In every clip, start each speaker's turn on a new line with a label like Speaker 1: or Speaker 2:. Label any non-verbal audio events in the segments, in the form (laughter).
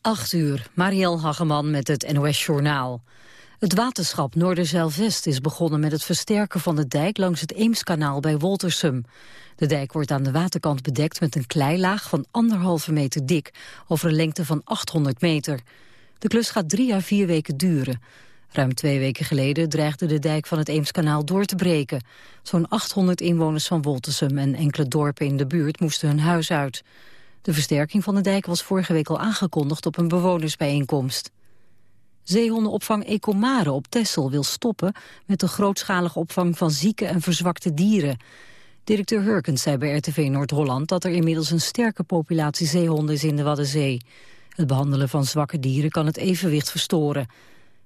Speaker 1: 8 uur, Marielle Hageman met het NOS Journaal. Het waterschap Noorderzeilvest is begonnen met het versterken van de dijk langs het Eemskanaal bij Woltersum. De dijk wordt aan de waterkant bedekt met een kleilaag van anderhalve meter dik, over een lengte van 800 meter. De klus gaat drie à vier weken duren. Ruim twee weken geleden dreigde de dijk van het Eemskanaal door te breken. Zo'n 800 inwoners van Woltersum en enkele dorpen in de buurt moesten hun huis uit. De versterking van de dijk was vorige week al aangekondigd op een bewonersbijeenkomst. Zeehondenopvang Ecomare op Texel wil stoppen met de grootschalige opvang van zieke en verzwakte dieren. Directeur Hurkens zei bij RTV Noord-Holland dat er inmiddels een sterke populatie zeehonden is in de Waddenzee. Het behandelen van zwakke dieren kan het evenwicht verstoren.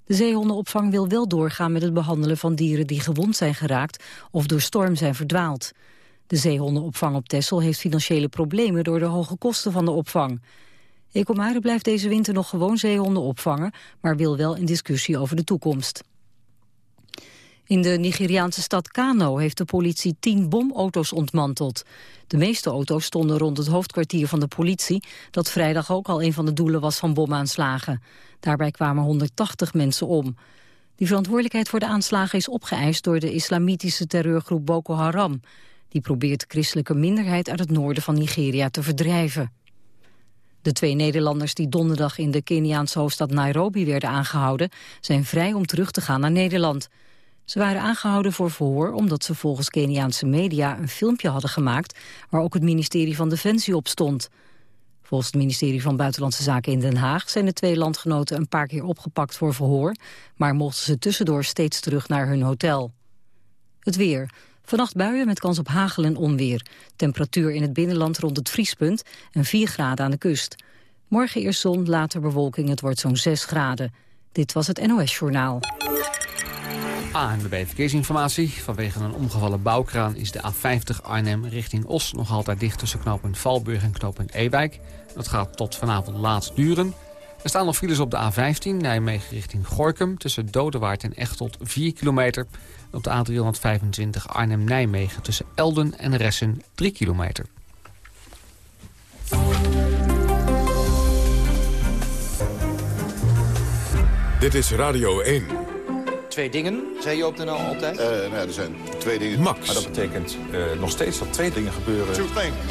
Speaker 1: De zeehondenopvang wil wel doorgaan met het behandelen van dieren die gewond zijn geraakt of door storm zijn verdwaald. De zeehondenopvang op Texel heeft financiële problemen door de hoge kosten van de opvang. Ecomare blijft deze winter nog gewoon zeehonden opvangen, maar wil wel in discussie over de toekomst. In de Nigeriaanse stad Kano heeft de politie tien bomauto's ontmanteld. De meeste auto's stonden rond het hoofdkwartier van de politie... dat vrijdag ook al een van de doelen was van bomaanslagen. Daarbij kwamen 180 mensen om. Die verantwoordelijkheid voor de aanslagen is opgeëist... door de islamitische terreurgroep Boko Haram. Die probeert de christelijke minderheid uit het noorden van Nigeria te verdrijven. De twee Nederlanders die donderdag in de Keniaanse hoofdstad Nairobi werden aangehouden... zijn vrij om terug te gaan naar Nederland... Ze waren aangehouden voor verhoor omdat ze volgens Keniaanse media een filmpje hadden gemaakt waar ook het ministerie van Defensie op stond. Volgens het ministerie van Buitenlandse Zaken in Den Haag zijn de twee landgenoten een paar keer opgepakt voor verhoor, maar mochten ze tussendoor steeds terug naar hun hotel. Het weer. Vannacht buien met kans op hagel en onweer. Temperatuur in het binnenland rond het vriespunt en 4 graden aan de kust. Morgen eerst zon, later bewolking, het wordt zo'n 6 graden. Dit was het NOS Journaal.
Speaker 2: ANWB Verkeersinformatie. Vanwege een omgevallen bouwkraan is de A50 Arnhem richting Os nog altijd dicht tussen knooppunt Valburg en knooppunt Ewijk. Dat gaat tot vanavond laat duren. Er staan nog files op de A15 Nijmegen richting Gorkum tussen Dodewaard en Echtelt 4 kilometer. Op de A325 Arnhem-Nijmegen tussen Elden en Ressen 3 kilometer.
Speaker 3: Dit is Radio 1.
Speaker 4: Twee dingen, zei je op de NL altijd?
Speaker 5: Uh, nou, er zijn twee dingen.
Speaker 3: Max.
Speaker 6: Maar dat betekent uh, nog steeds dat twee dingen gebeuren.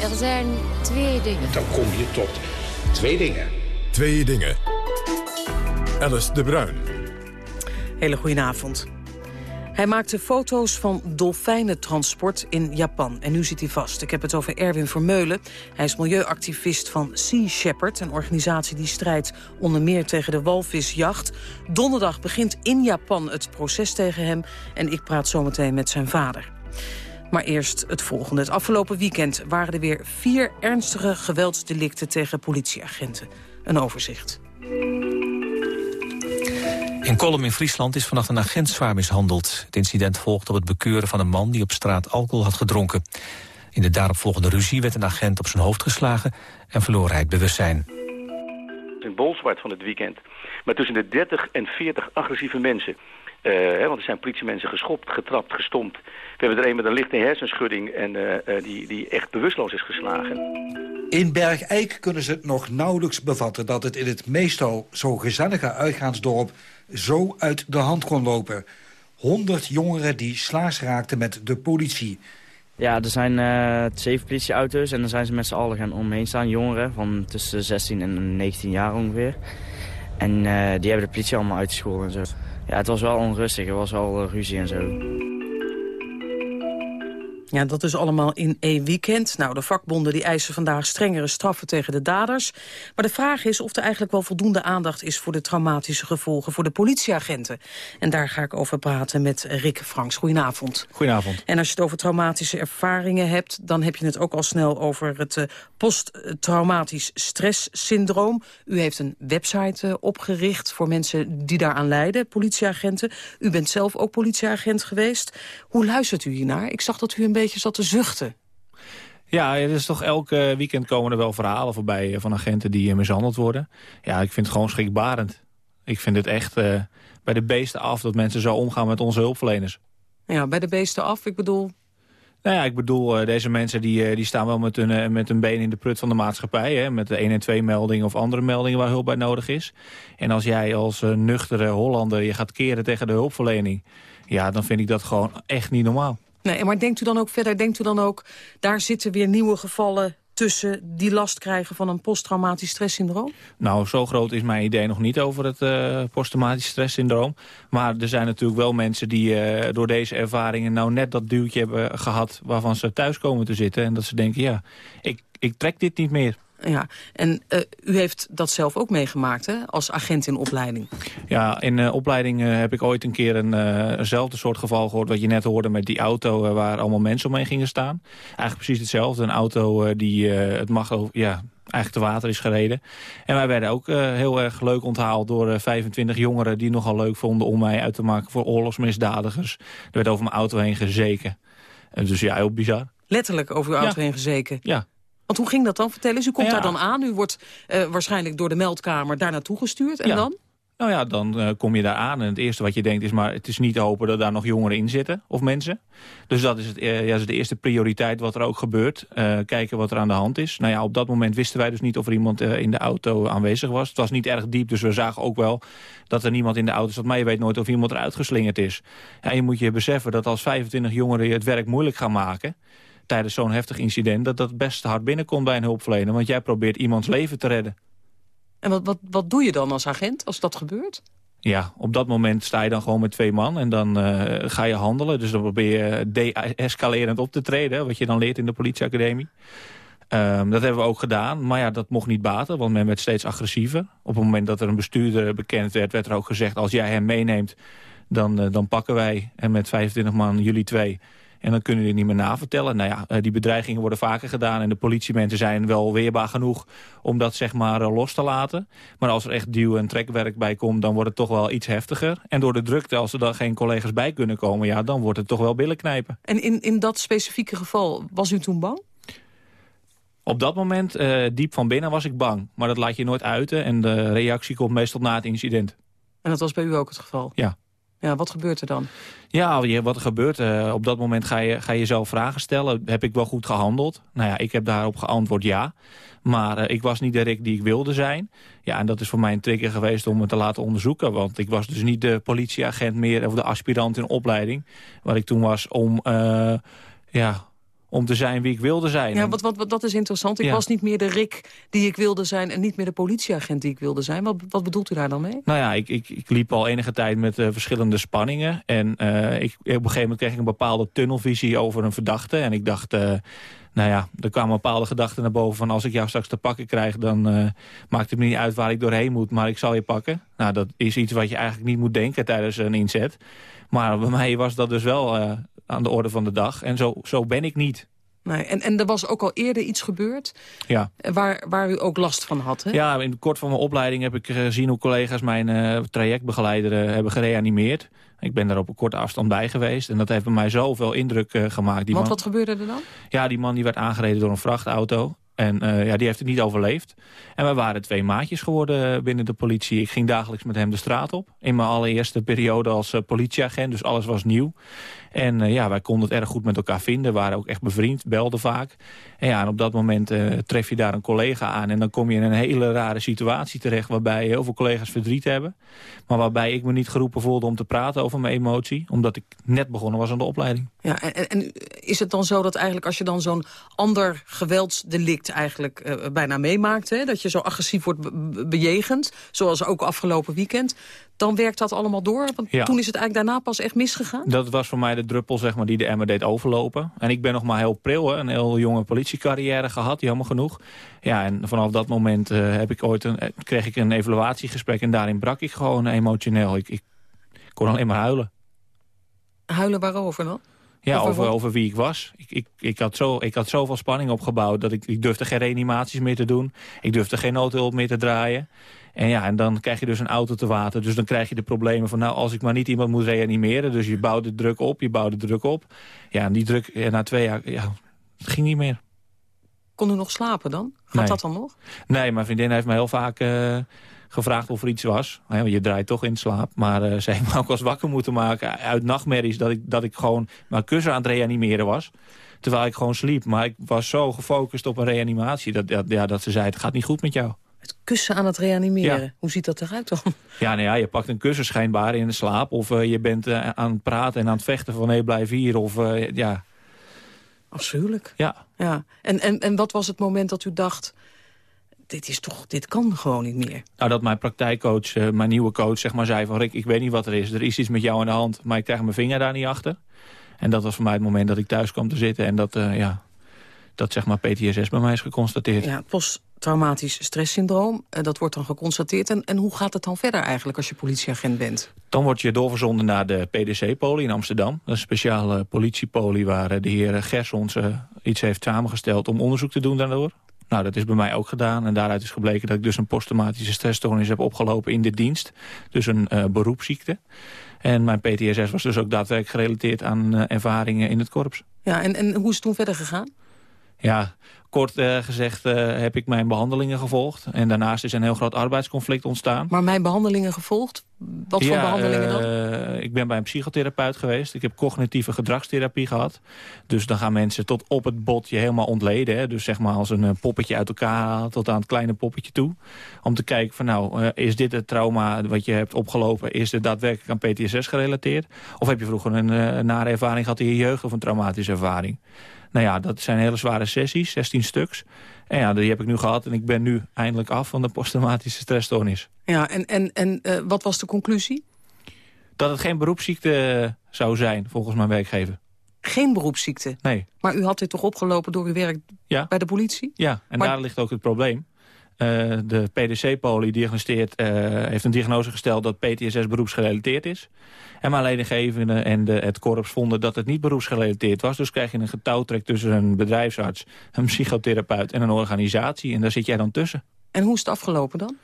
Speaker 7: Er zijn twee dingen.
Speaker 8: Dan kom je tot twee dingen.
Speaker 3: Twee dingen. Alice de Bruin.
Speaker 9: Hele goedenavond. Hij maakte foto's van dolfijnentransport in Japan. En nu zit hij vast. Ik heb het over Erwin Vermeulen. Hij is milieuactivist van Sea Shepherd. Een organisatie die strijdt onder meer tegen de walvisjacht. Donderdag begint in Japan het proces tegen hem. En ik praat zometeen met zijn vader. Maar eerst het volgende. Het afgelopen weekend waren er weer vier ernstige geweldsdelicten tegen politieagenten. Een overzicht.
Speaker 10: In Kolm in Friesland is vannacht een agent zwaar mishandeld. Het incident volgt op het bekeuren van een man die op straat alcohol had gedronken. In de daaropvolgende ruzie werd een agent op zijn hoofd geslagen en verloor hij het bewustzijn.
Speaker 11: In Bolzwart van het weekend. Maar tussen de 30 en 40 agressieve mensen. Uh, hè, want er zijn politiemensen geschopt, getrapt, gestompt. We hebben er een met een lichte hersenschudding en uh, die, die echt bewusteloos is geslagen.
Speaker 12: In Bergijk kunnen ze het nog nauwelijks bevatten... dat het in het meestal zo gezellige uitgaansdorp zo uit de hand kon lopen. 100 jongeren die slaas raakten met de politie.
Speaker 13: Ja, er zijn uh, zeven politieauto's en dan zijn ze met z'n allen gaan omheen staan. Jongeren van tussen 16 en 19 jaar ongeveer. En uh, die hebben de politie allemaal uitgescholden en zo. Ja, het was wel onrustig. Er was wel ruzie en zo.
Speaker 9: Ja, dat is allemaal in één weekend. Nou, de vakbonden die eisen vandaag strengere straffen tegen de daders. Maar de vraag is of er eigenlijk wel voldoende aandacht is... voor de traumatische gevolgen voor de politieagenten. En daar ga ik over praten met Rick Franks. Goedenavond.
Speaker 14: Goedenavond.
Speaker 9: En als je het over traumatische ervaringen hebt... dan heb je het ook al snel over het uh, posttraumatisch stresssyndroom. U heeft een website uh, opgericht voor mensen die daaraan lijden, politieagenten. U bent zelf ook politieagent geweest. Hoe luistert u hiernaar? Ik zag dat u een beetje beetje zat te zuchten.
Speaker 14: Ja, het is toch elke weekend komen er wel verhalen voorbij eh, van agenten die eh, mishandeld worden. Ja, ik vind het gewoon schrikbarend. Ik vind het echt uh, bij de beesten af dat mensen zo omgaan met onze hulpverleners.
Speaker 9: Ja, bij de beesten af, ik bedoel...
Speaker 14: Nou ja, ik bedoel, uh, deze mensen die, uh, die staan wel met hun, met hun been in de prut van de maatschappij. Hè, met de 1 en 2 meldingen of andere meldingen waar hulp bij nodig is. En als jij als nuchtere Hollander je gaat keren tegen de hulpverlening... ja, dan vind ik dat gewoon echt niet normaal.
Speaker 9: Nee, maar denkt u dan ook verder, denkt u dan ook... daar zitten weer nieuwe gevallen tussen die last krijgen van een posttraumatisch stresssyndroom?
Speaker 14: Nou, zo groot is mijn idee nog niet over het uh, posttraumatisch stresssyndroom. Maar er zijn natuurlijk wel mensen die uh, door deze ervaringen... nou net dat duwtje hebben gehad waarvan ze thuis komen te zitten. En dat ze denken, ja, ik, ik trek dit niet meer.
Speaker 9: Ja, en uh, u heeft dat zelf ook meegemaakt hè, als agent in opleiding.
Speaker 14: Ja, in uh, opleiding uh, heb ik ooit een keer een, eenzelfde soort geval gehoord... wat je net hoorde met die auto waar allemaal mensen omheen gingen staan. Eigenlijk precies hetzelfde. Een auto die het mag ja, eigenlijk te water is gereden. En wij werden ook heel erg leuk onthaald door 25 jongeren... die nogal leuk vonden om mij uit te maken voor oorlogsmisdadigers. Er werd over mijn auto heen gezeken. dus ja, heel bizar.
Speaker 9: Letterlijk over uw auto heen gezeken?
Speaker 14: Ja.
Speaker 9: Want hoe ging dat dan? Vertel eens, u komt ja. daar dan aan. U wordt uh, waarschijnlijk door de meldkamer daar naartoe gestuurd. En
Speaker 14: ja.
Speaker 9: dan?
Speaker 14: Nou ja, dan uh, kom je daar aan en het eerste wat je denkt is... maar het is niet te hopen dat daar nog jongeren in zitten, of mensen. Dus dat is, het, uh, ja, is de eerste prioriteit wat er ook gebeurt. Uh, kijken wat er aan de hand is. Nou ja, op dat moment wisten wij dus niet of er iemand in de auto aanwezig was. Het was niet erg diep, dus we zagen ook wel dat er niemand in de auto zat. Maar je weet nooit of iemand eruit geslingerd is. Ja, je moet je beseffen dat als 25 jongeren je het werk moeilijk gaan maken tijdens zo'n heftig incident... dat dat best hard binnenkomt bij een hulpverlener. Want jij probeert iemands leven te redden.
Speaker 9: En wat, wat, wat doe je dan als agent als dat gebeurt?
Speaker 14: Ja, op dat moment sta je dan gewoon met twee man en dan uh, ga je handelen. Dus dan probeer je de-escalerend op te treden, wat je dan leert in de politieacademie. Um, dat hebben we ook gedaan, maar ja, dat mocht niet baten, want men werd steeds agressiever. Op het moment dat er een bestuurder bekend werd, werd er ook gezegd... als jij hem meeneemt, dan, uh, dan pakken wij en met 25 man jullie twee... En dan kunnen die niet meer navertellen. Nou ja, die bedreigingen worden vaker gedaan. En de politiemensen zijn wel weerbaar genoeg om dat zeg maar los te laten. Maar als er echt duw- en trekwerk bij komt, dan wordt het toch wel iets heftiger. En door de drukte, als er dan geen collega's bij kunnen komen... ja, dan wordt het toch wel billen knijpen.
Speaker 9: En in, in dat specifieke geval, was u toen bang?
Speaker 14: Op dat moment, uh, diep van binnen, was ik bang. Maar dat laat je nooit uiten en de reactie komt meestal na het incident.
Speaker 9: En dat was bij u ook het geval?
Speaker 14: Ja.
Speaker 9: Ja, wat gebeurt er dan?
Speaker 14: Ja, wat er gebeurt, uh, op dat moment ga je, ga je zelf vragen stellen. Heb ik wel goed gehandeld? Nou ja, ik heb daarop geantwoord ja. Maar uh, ik was niet de Rick die ik wilde zijn. Ja, en dat is voor mij een trigger geweest om me te laten onderzoeken. Want ik was dus niet de politieagent meer, of de aspirant in opleiding. Wat ik toen was om... Uh, ja, om te zijn wie ik wilde zijn.
Speaker 9: Ja, wat, wat, wat dat is interessant. Ik ja. was niet meer de Rick die ik wilde zijn... en niet meer de politieagent die ik wilde zijn. Wat, wat bedoelt u daar dan mee?
Speaker 14: Nou ja, ik, ik, ik liep al enige tijd met uh, verschillende spanningen. En uh, ik, op een gegeven moment kreeg ik een bepaalde tunnelvisie over een verdachte. En ik dacht... Uh, nou ja, er kwamen bepaalde gedachten naar boven van... als ik jou straks te pakken krijg, dan uh, maakt het me niet uit waar ik doorheen moet... maar ik zal je pakken. Nou, dat is iets wat je eigenlijk niet moet denken tijdens een inzet. Maar bij mij was dat dus wel uh, aan de orde van de dag. En zo, zo ben ik niet.
Speaker 9: Nee, en, en er was ook al eerder iets gebeurd
Speaker 14: ja.
Speaker 9: waar, waar u ook last van had, hè?
Speaker 14: Ja, in kort van mijn opleiding heb ik gezien hoe collega's mijn uh, trajectbegeleider uh, hebben gereanimeerd. Ik ben daar op een korte afstand bij geweest. En dat heeft bij mij zoveel indruk uh, gemaakt.
Speaker 9: Die Want man, wat gebeurde er dan?
Speaker 14: Ja, die man die werd aangereden door een vrachtauto. En uh, ja, die heeft het niet overleefd. En we waren twee maatjes geworden binnen de politie. Ik ging dagelijks met hem de straat op. In mijn allereerste periode als uh, politieagent, dus alles was nieuw. En ja, wij konden het erg goed met elkaar vinden. waren ook echt bevriend, belden vaak. En ja, en op dat moment tref je daar een collega aan. En dan kom je in een hele rare situatie terecht... waarbij heel veel collega's verdriet hebben. Maar waarbij ik me niet geroepen voelde om te praten over mijn emotie. Omdat ik net begonnen was aan de opleiding.
Speaker 9: Ja, en, en is het dan zo dat eigenlijk als je dan zo'n ander geweldsdelict eigenlijk uh, bijna meemaakt. Hè? Dat je zo agressief wordt be bejegend, zoals ook afgelopen weekend. Dan werkt dat allemaal door. Want ja. toen is het eigenlijk daarna pas echt misgegaan.
Speaker 14: Dat was voor mij de druppel zeg maar, die de emmer deed overlopen. En ik ben nog maar heel pril, hè? een heel jonge politiecarrière gehad, jammer genoeg. Ja, en vanaf dat moment uh, heb ik ooit een, kreeg ik een evaluatiegesprek... en daarin brak ik gewoon emotioneel. Ik, ik kon alleen maar huilen.
Speaker 9: Huilen waarover dan?
Speaker 14: Ja, over, over wie ik was. Ik, ik, ik, had zo, ik had zoveel spanning opgebouwd dat ik, ik durfde geen reanimaties meer te doen. Ik durfde geen noodhulp meer te draaien. En ja, en dan krijg je dus een auto te water. Dus dan krijg je de problemen van, nou, als ik maar niet iemand moet reanimeren. Dus je bouwt de druk op, je bouwt de druk op. Ja, en die druk, ja, na twee jaar, ja, het ging niet meer.
Speaker 9: Kon u nog slapen dan? Gaat
Speaker 14: nee.
Speaker 9: dat dan nog?
Speaker 14: Nee, mijn vriendin heeft me heel vaak... Uh, gevraagd of er iets was. Je draait toch in slaap. Maar uh, ze heeft me ook wel eens wakker moeten maken uit nachtmerries... dat ik, dat ik gewoon mijn kussen aan het reanimeren was. Terwijl ik gewoon sliep. Maar ik was zo gefocust op een reanimatie... dat, dat, ja, dat ze zei, het gaat niet goed met jou.
Speaker 9: Het kussen aan het reanimeren. Hoe ziet dat eruit dan? (laughs)
Speaker 14: Ja, nou ja, je pakt een kussen schijnbaar in de slaap. Of uh, je bent uh, aan het praten en aan het vechten van... nee, blijf hier. Of uh, ja...
Speaker 9: Afschuwelijk.
Speaker 14: Ja.
Speaker 9: ja. En, en, en wat was het moment dat u dacht... Dit, is toch, dit kan gewoon niet meer.
Speaker 14: Nou, dat mijn praktijkcoach, mijn nieuwe coach, zeg maar zei van... Rick, ik weet niet wat er is. Er is iets met jou aan de hand, maar ik krijg mijn vinger daar niet achter. En dat was voor mij het moment dat ik thuis kwam te zitten. En dat, ja, dat zeg maar PTSS bij mij is geconstateerd.
Speaker 9: Ja, posttraumatisch stresssyndroom, dat wordt dan geconstateerd. En, en hoe gaat het dan verder eigenlijk als je politieagent bent?
Speaker 14: Dan word je doorverzonden naar de PDC-poli in Amsterdam. Dat is een speciale politiepoli waar de heer Gersons uh, iets heeft samengesteld... om onderzoek te doen daardoor. Nou, dat is bij mij ook gedaan. En daaruit is gebleken dat ik dus een posttraumatische stressstoornis heb opgelopen in de dienst. Dus een uh, beroepsziekte. En mijn PTSS was dus ook daadwerkelijk gerelateerd aan uh, ervaringen in het korps.
Speaker 9: Ja, en, en hoe is het toen verder gegaan?
Speaker 14: Ja, kort uh, gezegd uh, heb ik mijn behandelingen gevolgd. En daarnaast is een heel groot arbeidsconflict ontstaan.
Speaker 9: Maar mijn behandelingen gevolgd? Wat
Speaker 14: ja,
Speaker 9: voor behandelingen dan?
Speaker 14: Uh, ik ben bij een psychotherapeut geweest. Ik heb cognitieve gedragstherapie gehad. Dus dan gaan mensen tot op het bot je helemaal ontleden. Hè? Dus zeg maar als een poppetje uit elkaar tot aan het kleine poppetje toe. Om te kijken van nou, is dit het trauma wat je hebt opgelopen... is het daadwerkelijk aan PTSS gerelateerd? Of heb je vroeger een, een nare ervaring gehad in je jeugd of een traumatische ervaring? Nou ja, dat zijn hele zware sessies, 16 stuks. En ja, die heb ik nu gehad en ik ben nu eindelijk af van de posttraumatische stressstoornis.
Speaker 9: Ja, en, en, en uh, wat was de conclusie?
Speaker 14: Dat het geen beroepsziekte zou zijn, volgens mijn werkgever.
Speaker 9: Geen beroepsziekte?
Speaker 14: Nee.
Speaker 9: Maar u had dit toch opgelopen door uw werk
Speaker 14: ja.
Speaker 9: bij de politie?
Speaker 14: Ja, en
Speaker 9: maar...
Speaker 14: daar ligt ook het probleem. Uh, de PDC-poli diagnosteert, uh, heeft een diagnose gesteld dat PTSS beroepsgerelateerd is. En mijn leidinggevende en de, het korps vonden dat het niet beroepsgerelateerd was. Dus krijg je een getouwtrek tussen een bedrijfsarts, een psychotherapeut en een organisatie. En daar zit jij dan tussen.
Speaker 9: En hoe is het afgelopen dan?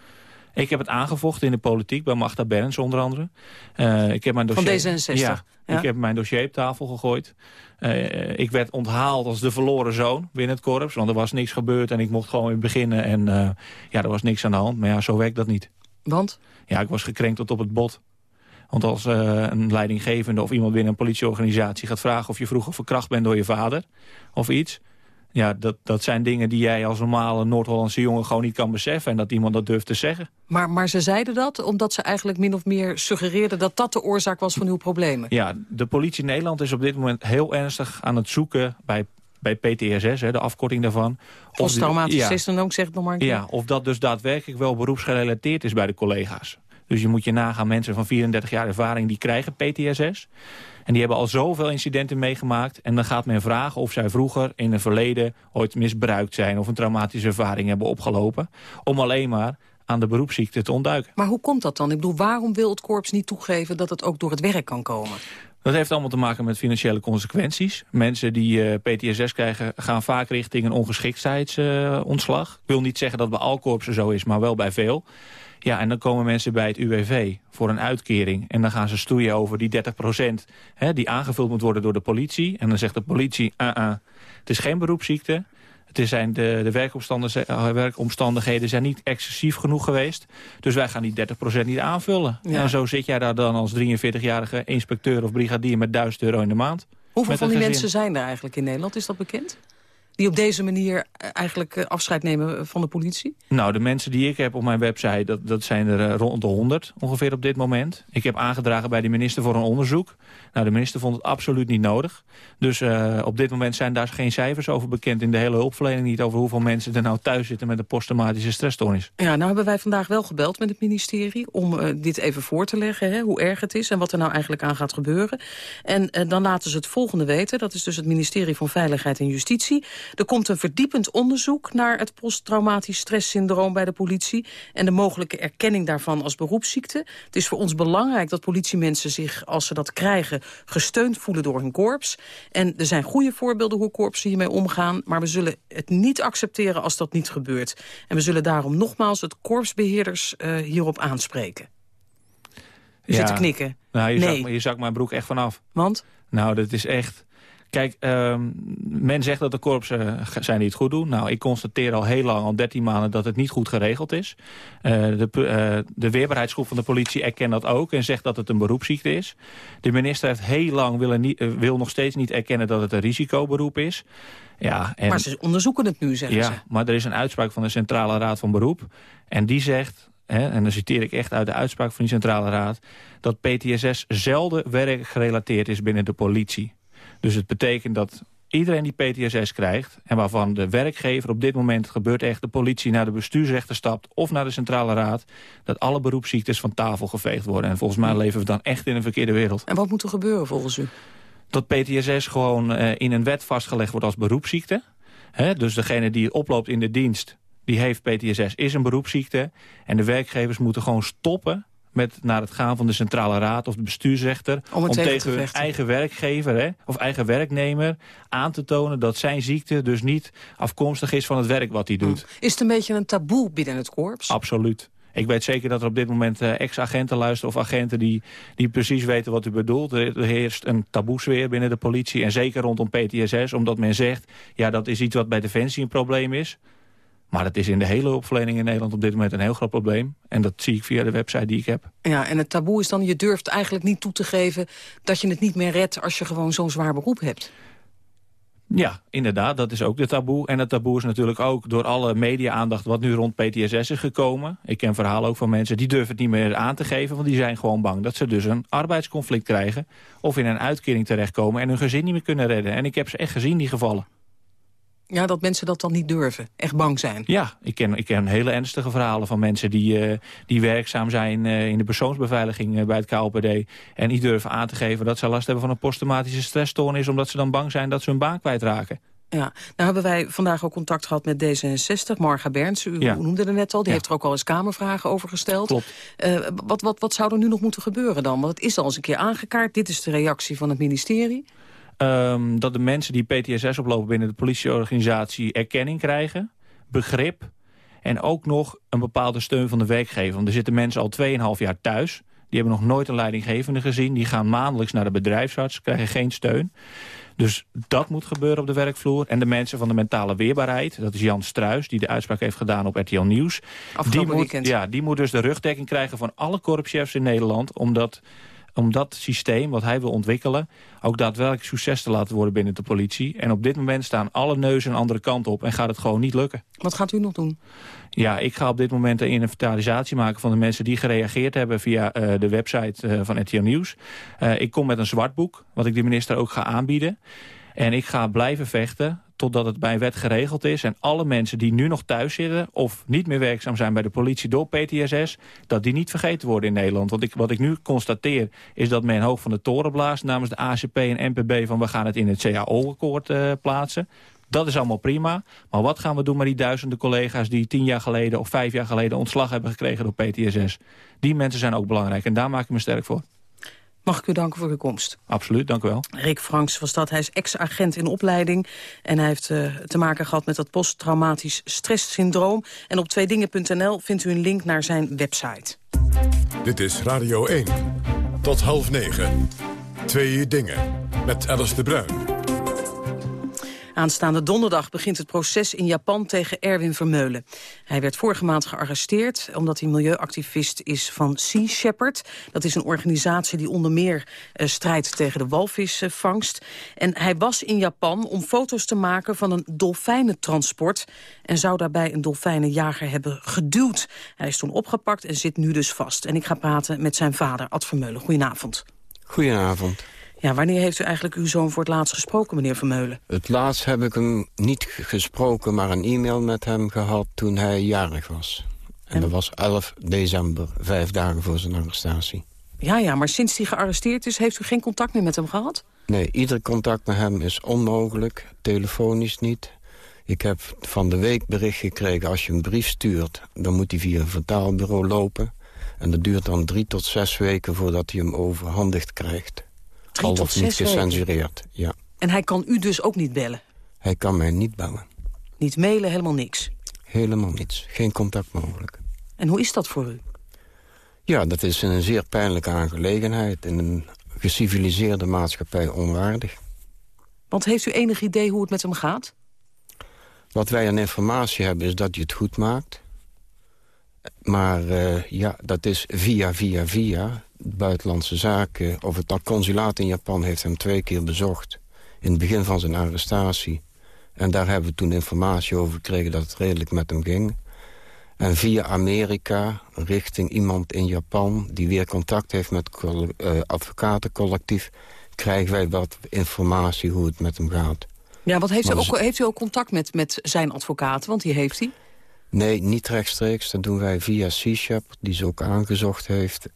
Speaker 14: Ik heb het aangevochten in de politiek, bij Magda Berends onder andere. Uh, ik heb mijn dossier,
Speaker 9: Van D66?
Speaker 14: Ja, ja, ik heb mijn dossier op tafel gegooid. Uh, ik werd onthaald als de verloren zoon binnen het korps. Want er was niks gebeurd en ik mocht gewoon weer beginnen. En uh, ja, er was niks aan de hand. Maar ja, zo werkt dat niet.
Speaker 9: Want?
Speaker 14: Ja, ik was gekrenkt tot op het bot. Want als uh, een leidinggevende of iemand binnen een politieorganisatie gaat vragen... of je vroeger verkracht bent door je vader of iets... Ja, dat, dat zijn dingen die jij als normale Noord-Hollandse jongen gewoon niet kan beseffen. En dat iemand dat durft te zeggen.
Speaker 9: Maar, maar ze zeiden dat omdat ze eigenlijk min of meer suggereerden... dat dat de oorzaak was van uw problemen?
Speaker 14: Ja, de politie Nederland is op dit moment heel ernstig aan het zoeken... bij bij PTSS, hè, de afkorting daarvan.
Speaker 9: Posttraumatisch ja, syndroom, zeg het nog maar een keer.
Speaker 14: Ja, of dat dus daadwerkelijk wel beroepsgerelateerd is bij de collega's. Dus je moet je nagaan, mensen van 34 jaar ervaring... die krijgen PTSS. En die hebben al zoveel incidenten meegemaakt. En dan gaat men vragen of zij vroeger in het verleden... ooit misbruikt zijn of een traumatische ervaring hebben opgelopen. Om alleen maar aan de beroepsziekte te ontduiken.
Speaker 9: Maar hoe komt dat dan? Ik bedoel, waarom wil het korps niet toegeven... dat het ook door het werk kan komen?
Speaker 14: Dat heeft allemaal te maken met financiële consequenties. Mensen die uh, PTSS krijgen gaan vaak richting een ongeschiktheidsontslag. Ik wil niet zeggen dat bij al korpsen zo is, maar wel bij veel. Ja, en dan komen mensen bij het UWV voor een uitkering. En dan gaan ze stoeien over die 30 procent die aangevuld moet worden door de politie. En dan zegt de politie, uh -uh, het is geen beroepsziekte. Het zijn de, de werkomstandigheden, werkomstandigheden zijn niet excessief genoeg geweest. Dus wij gaan die 30% niet aanvullen. Ja. En zo zit jij daar dan als 43-jarige inspecteur of brigadier met 1000 euro in de maand.
Speaker 9: Hoeveel van die mensen zijn er eigenlijk in Nederland? Is dat bekend? Die op deze manier eigenlijk afscheid nemen van de politie?
Speaker 14: Nou, de mensen die ik heb op mijn website, dat, dat zijn er rond de 100 ongeveer op dit moment. Ik heb aangedragen bij de minister voor een onderzoek. Nou, de minister vond het absoluut niet nodig. Dus uh, op dit moment zijn daar geen cijfers over bekend in de hele hulpverlening. Niet over hoeveel mensen er nou thuis zitten met een posttraumatische stressstoornis.
Speaker 9: Ja, nou hebben wij vandaag wel gebeld met het ministerie om uh, dit even voor te leggen. Hè, hoe erg het is en wat er nou eigenlijk aan gaat gebeuren. En uh, dan laten ze het volgende weten. Dat is dus het ministerie van Veiligheid en Justitie. Er komt een verdiepend onderzoek naar het posttraumatisch stresssyndroom bij de politie. En de mogelijke erkenning daarvan als beroepsziekte. Het is voor ons belangrijk dat politiemensen zich, als ze dat krijgen, gesteund voelen door hun korps. En er zijn goede voorbeelden hoe korpsen hiermee omgaan. Maar we zullen het niet accepteren als dat niet gebeurt. En we zullen daarom nogmaals het korpsbeheerders uh, hierop aanspreken.
Speaker 14: Ja,
Speaker 9: zit te knikken.
Speaker 14: Nou, je,
Speaker 9: nee.
Speaker 14: zak, je zak mijn broek echt vanaf.
Speaker 9: Want?
Speaker 14: Nou, dat is echt... Kijk, ehm, men zegt dat de korpsen zijn die het goed doen. Nou, ik constateer al heel lang, al 13 maanden, dat het niet goed geregeld is. Uh, de, uh, de weerbaarheidsgroep van de politie erkent dat ook... en zegt dat het een beroepsziekte is. De minister heeft heel lang willen niet, uh, wil nog steeds niet erkennen dat het een risicoberoep is. Ja,
Speaker 9: en, maar ze onderzoeken het nu, zeggen
Speaker 14: ja,
Speaker 9: ze.
Speaker 14: maar er is een uitspraak van de Centrale Raad van Beroep. En die zegt, hè, en dan citeer ik echt uit de uitspraak van die Centrale Raad... dat PTSS zelden werkgerelateerd is binnen de politie. Dus het betekent dat iedereen die PTSS krijgt... en waarvan de werkgever op dit moment gebeurt echt de politie... naar de bestuursrechter stapt of naar de Centrale Raad... dat alle beroepsziektes van tafel geveegd worden. En volgens mij leven we dan echt in een verkeerde wereld.
Speaker 9: En wat moet er gebeuren volgens u?
Speaker 14: Dat PTSS gewoon uh, in een wet vastgelegd wordt als beroepsziekte. He, dus degene die oploopt in de dienst, die heeft PTSS, is een beroepsziekte. En de werkgevers moeten gewoon stoppen met naar het gaan van de centrale raad of de bestuursrechter...
Speaker 9: om,
Speaker 14: om
Speaker 9: tegen,
Speaker 14: tegen hun eigen werkgever hè, of eigen werknemer aan te tonen... dat zijn ziekte dus niet afkomstig is van het werk wat hij doet.
Speaker 9: Is het een beetje een taboe binnen het korps?
Speaker 14: Absoluut. Ik weet zeker dat er op dit moment uh, ex-agenten luisteren... of agenten die, die precies weten wat u bedoelt. Er, er heerst een taboesfeer binnen de politie. En zeker rondom PTSS, omdat men zegt... ja, dat is iets wat bij Defensie een probleem is. Maar dat is in de hele hulpverlening in Nederland op dit moment een heel groot probleem. En dat zie ik via de website die ik heb.
Speaker 9: Ja, en het taboe is dan, je durft eigenlijk niet toe te geven... dat je het niet meer redt als je gewoon zo'n zwaar beroep hebt.
Speaker 14: Ja, inderdaad, dat is ook de taboe. En het taboe is natuurlijk ook door alle media-aandacht wat nu rond PTSS is gekomen. Ik ken verhalen ook van mensen die durven het niet meer aan te geven... want die zijn gewoon bang dat ze dus een arbeidsconflict krijgen... of in een uitkering terechtkomen en hun gezin niet meer kunnen redden. En ik heb ze echt gezien, die gevallen.
Speaker 9: Ja, dat mensen dat dan niet durven, echt bang zijn.
Speaker 14: Ja, ik ken, ik ken hele ernstige verhalen van mensen die, uh, die werkzaam zijn uh, in de persoonsbeveiliging uh, bij het KOPD. En niet durven aan te geven dat ze last hebben van een posttraumatische stressstoornis... omdat ze dan bang zijn dat ze hun baan kwijtraken.
Speaker 9: Ja, nou hebben wij vandaag ook contact gehad met D66, Marga Berns. U ja. noemde er net al, die ja. heeft er ook al eens Kamervragen over gesteld.
Speaker 14: Klopt.
Speaker 9: wat, wat, wat zou er nu nog moeten gebeuren dan? Want het is al eens een keer aangekaart, dit is de reactie van het ministerie.
Speaker 14: Um, dat de mensen die PTSS oplopen binnen de politieorganisatie erkenning krijgen, begrip en ook nog een bepaalde steun van de werkgever. Want er zitten mensen al 2,5 jaar thuis. Die hebben nog nooit een leidinggevende gezien. Die gaan maandelijks naar de bedrijfsarts, krijgen geen steun. Dus dat moet gebeuren op de werkvloer. En de mensen van de mentale weerbaarheid, dat is Jan Struis... die de uitspraak heeft gedaan op RTL Nieuws.
Speaker 9: Die
Speaker 14: moet, ja, die moet dus de rugdekking krijgen van alle korpschefs in Nederland... omdat om dat systeem wat hij wil ontwikkelen... ook daadwerkelijk succes te laten worden binnen de politie. En op dit moment staan alle neuzen een andere kant op... en gaat het gewoon niet lukken.
Speaker 9: Wat gaat u nog doen?
Speaker 14: Ja, ik ga op dit moment een inventarisatie maken van de mensen die gereageerd hebben via uh, de website uh, van RTL Nieuws. Uh, ik kom met een zwartboek, wat ik de minister ook ga aanbieden. En ik ga blijven vechten totdat het bij wet geregeld is. En alle mensen die nu nog thuis zitten... of niet meer werkzaam zijn bij de politie door PTSS... dat die niet vergeten worden in Nederland. Want ik, wat ik nu constateer is dat men hoog van de toren blaast... namens de ACP en NPB van we gaan het in het CAO-akkoord uh, plaatsen. Dat is allemaal prima. Maar wat gaan we doen met die duizenden collega's... die tien jaar geleden of vijf jaar geleden ontslag hebben gekregen door PTSS? Die mensen zijn ook belangrijk en daar maak ik me sterk voor.
Speaker 9: Mag ik u danken voor uw komst?
Speaker 14: Absoluut, dank u wel.
Speaker 9: Rick Franks was dat. Hij is ex-agent in opleiding. En hij heeft uh, te maken gehad met dat posttraumatisch stresssyndroom. En op tweedingen.nl vindt u een link naar zijn website.
Speaker 3: Dit is Radio 1. Tot half negen. Twee dingen. Met Alice de Bruin.
Speaker 9: Aanstaande donderdag begint het proces in Japan tegen Erwin Vermeulen. Hij werd vorige maand gearresteerd omdat hij milieuactivist is van Sea Shepherd. Dat is een organisatie die onder meer uh, strijdt tegen de walvisvangst. en hij was in Japan om foto's te maken van een dolfijnentransport... en zou daarbij een dolfijnenjager hebben geduwd. Hij is toen opgepakt en zit nu dus vast. En ik ga praten met zijn vader, Ad Vermeulen. Goedenavond.
Speaker 5: Goedenavond.
Speaker 9: Ja, wanneer heeft u eigenlijk uw zoon voor het laatst gesproken, meneer Vermeulen?
Speaker 5: Het laatst heb ik hem niet gesproken, maar een e-mail met hem gehad toen hij jarig was. En, en dat was 11 december, vijf dagen voor zijn arrestatie.
Speaker 9: Ja, ja, maar sinds hij gearresteerd is, heeft u geen contact meer met hem gehad?
Speaker 5: Nee, ieder contact met hem is onmogelijk, telefonisch niet. Ik heb van de week bericht gekregen, als je een brief stuurt... dan moet hij via een vertaalbureau lopen. En dat duurt dan drie tot zes weken voordat hij hem overhandigd krijgt.
Speaker 9: Drie
Speaker 5: Al
Speaker 9: tot
Speaker 5: of niet
Speaker 9: zes
Speaker 5: gecensureerd, ja.
Speaker 9: En hij kan u dus ook niet bellen?
Speaker 5: Hij kan mij niet bellen.
Speaker 9: Niet mailen, helemaal niks?
Speaker 5: Helemaal niets. Geen contact mogelijk.
Speaker 9: En hoe is dat voor u?
Speaker 5: Ja, dat is een zeer pijnlijke aangelegenheid. In een geciviliseerde maatschappij onwaardig.
Speaker 9: Want heeft u enig idee hoe het met hem gaat?
Speaker 5: Wat wij aan informatie hebben is dat hij het goed maakt. Maar uh, ja, dat is via, via, via. Buitenlandse Zaken, of het consulaat in Japan heeft hem twee keer bezocht. In het begin van zijn arrestatie. En daar hebben we toen informatie over gekregen dat het redelijk met hem ging. En via Amerika, richting iemand in Japan... die weer contact heeft met het uh, advocatencollectief... krijgen wij wat informatie hoe het met hem gaat.
Speaker 9: Ja, wat heeft, u ook, heeft u ook contact met, met zijn advocaat? Want die heeft hij.
Speaker 5: Nee, niet rechtstreeks. Dat doen wij via C-Shep, die ze ook aangezocht heeft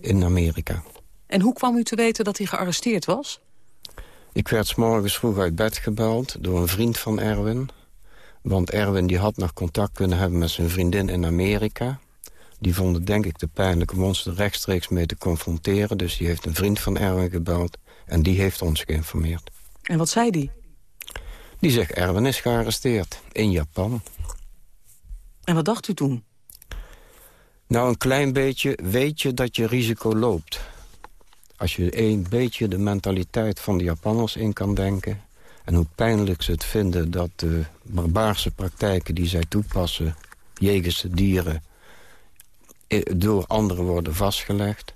Speaker 5: in Amerika.
Speaker 9: En hoe kwam u te weten dat hij gearresteerd was?
Speaker 5: Ik werd s morgens vroeg uit bed gebeld door een vriend van Erwin. Want Erwin die had nog contact kunnen hebben met zijn vriendin in Amerika. Die vond het denk ik te pijnlijk om ons er rechtstreeks mee te confronteren. Dus die heeft een vriend van Erwin gebeld en die heeft ons geïnformeerd.
Speaker 9: En wat zei die?
Speaker 5: Die zegt Erwin is gearresteerd in Japan.
Speaker 9: En wat dacht u toen?
Speaker 5: Nou, een klein beetje weet je dat je risico loopt. Als je een beetje de mentaliteit van de Japanners in kan denken... en hoe pijnlijk ze het vinden dat de barbaarse praktijken die zij toepassen... jegens dieren door anderen worden vastgelegd...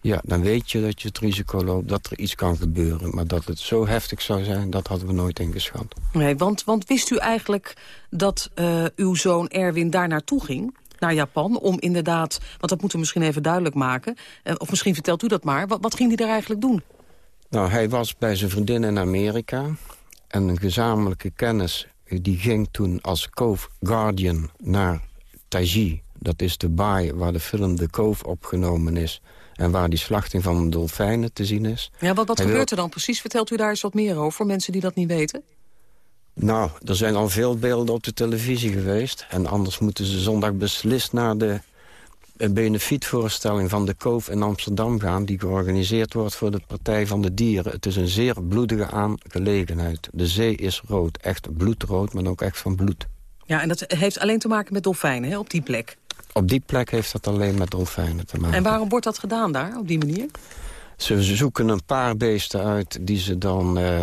Speaker 5: ja, dan weet je dat je het risico loopt dat er iets kan gebeuren. Maar dat het zo heftig zou zijn, dat hadden we nooit ingeschat.
Speaker 9: Nee, want, want wist u eigenlijk dat uh, uw zoon Erwin daar naartoe ging? naar Japan om inderdaad... want dat moeten we misschien even duidelijk maken. Uh, of misschien vertelt u dat maar. Wat, wat ging hij daar eigenlijk doen?
Speaker 5: Nou, hij was bij zijn vriendin in Amerika. En een gezamenlijke kennis die ging toen als Cove Guardian naar Taiji. Dat is de baai waar de film The Cove opgenomen is. En waar die slachting van dolfijnen te zien is.
Speaker 9: Ja, wat, wat gebeurt er dan precies? Vertelt u daar eens wat meer over voor mensen die dat niet weten?
Speaker 5: Nou, er zijn al veel beelden op de televisie geweest. En anders moeten ze zondag beslist naar de benefietvoorstelling van de Koof in Amsterdam gaan... die georganiseerd wordt voor de Partij van de Dieren. Het is een zeer bloedige aangelegenheid. De zee is rood, echt bloedrood, maar ook echt van bloed.
Speaker 9: Ja, en dat heeft alleen te maken met dolfijnen, hè, op die plek?
Speaker 5: Op die plek heeft dat alleen met dolfijnen te maken.
Speaker 9: En waarom wordt dat gedaan daar, op die manier?
Speaker 5: Ze zoeken een paar beesten uit die ze dan uh,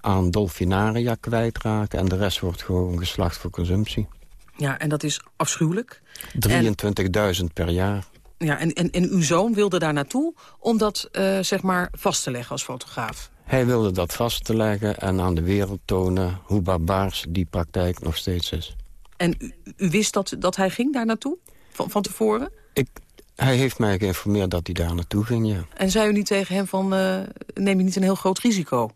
Speaker 5: aan dolfinaria kwijtraken... en de rest wordt gewoon geslacht voor consumptie.
Speaker 9: Ja, en dat is afschuwelijk.
Speaker 5: 23.000 per jaar.
Speaker 9: Ja, en, en, en uw zoon wilde daar naartoe om dat uh, zeg maar vast te leggen als fotograaf?
Speaker 5: Hij wilde dat vast te leggen en aan de wereld tonen hoe barbaars die praktijk nog steeds is.
Speaker 9: En u, u wist dat, dat hij ging daar naartoe, van, van tevoren?
Speaker 5: Ik, hij heeft mij geïnformeerd dat hij daar naartoe ging, ja.
Speaker 9: En zei u niet tegen hem van, uh, neem je niet een heel groot risico?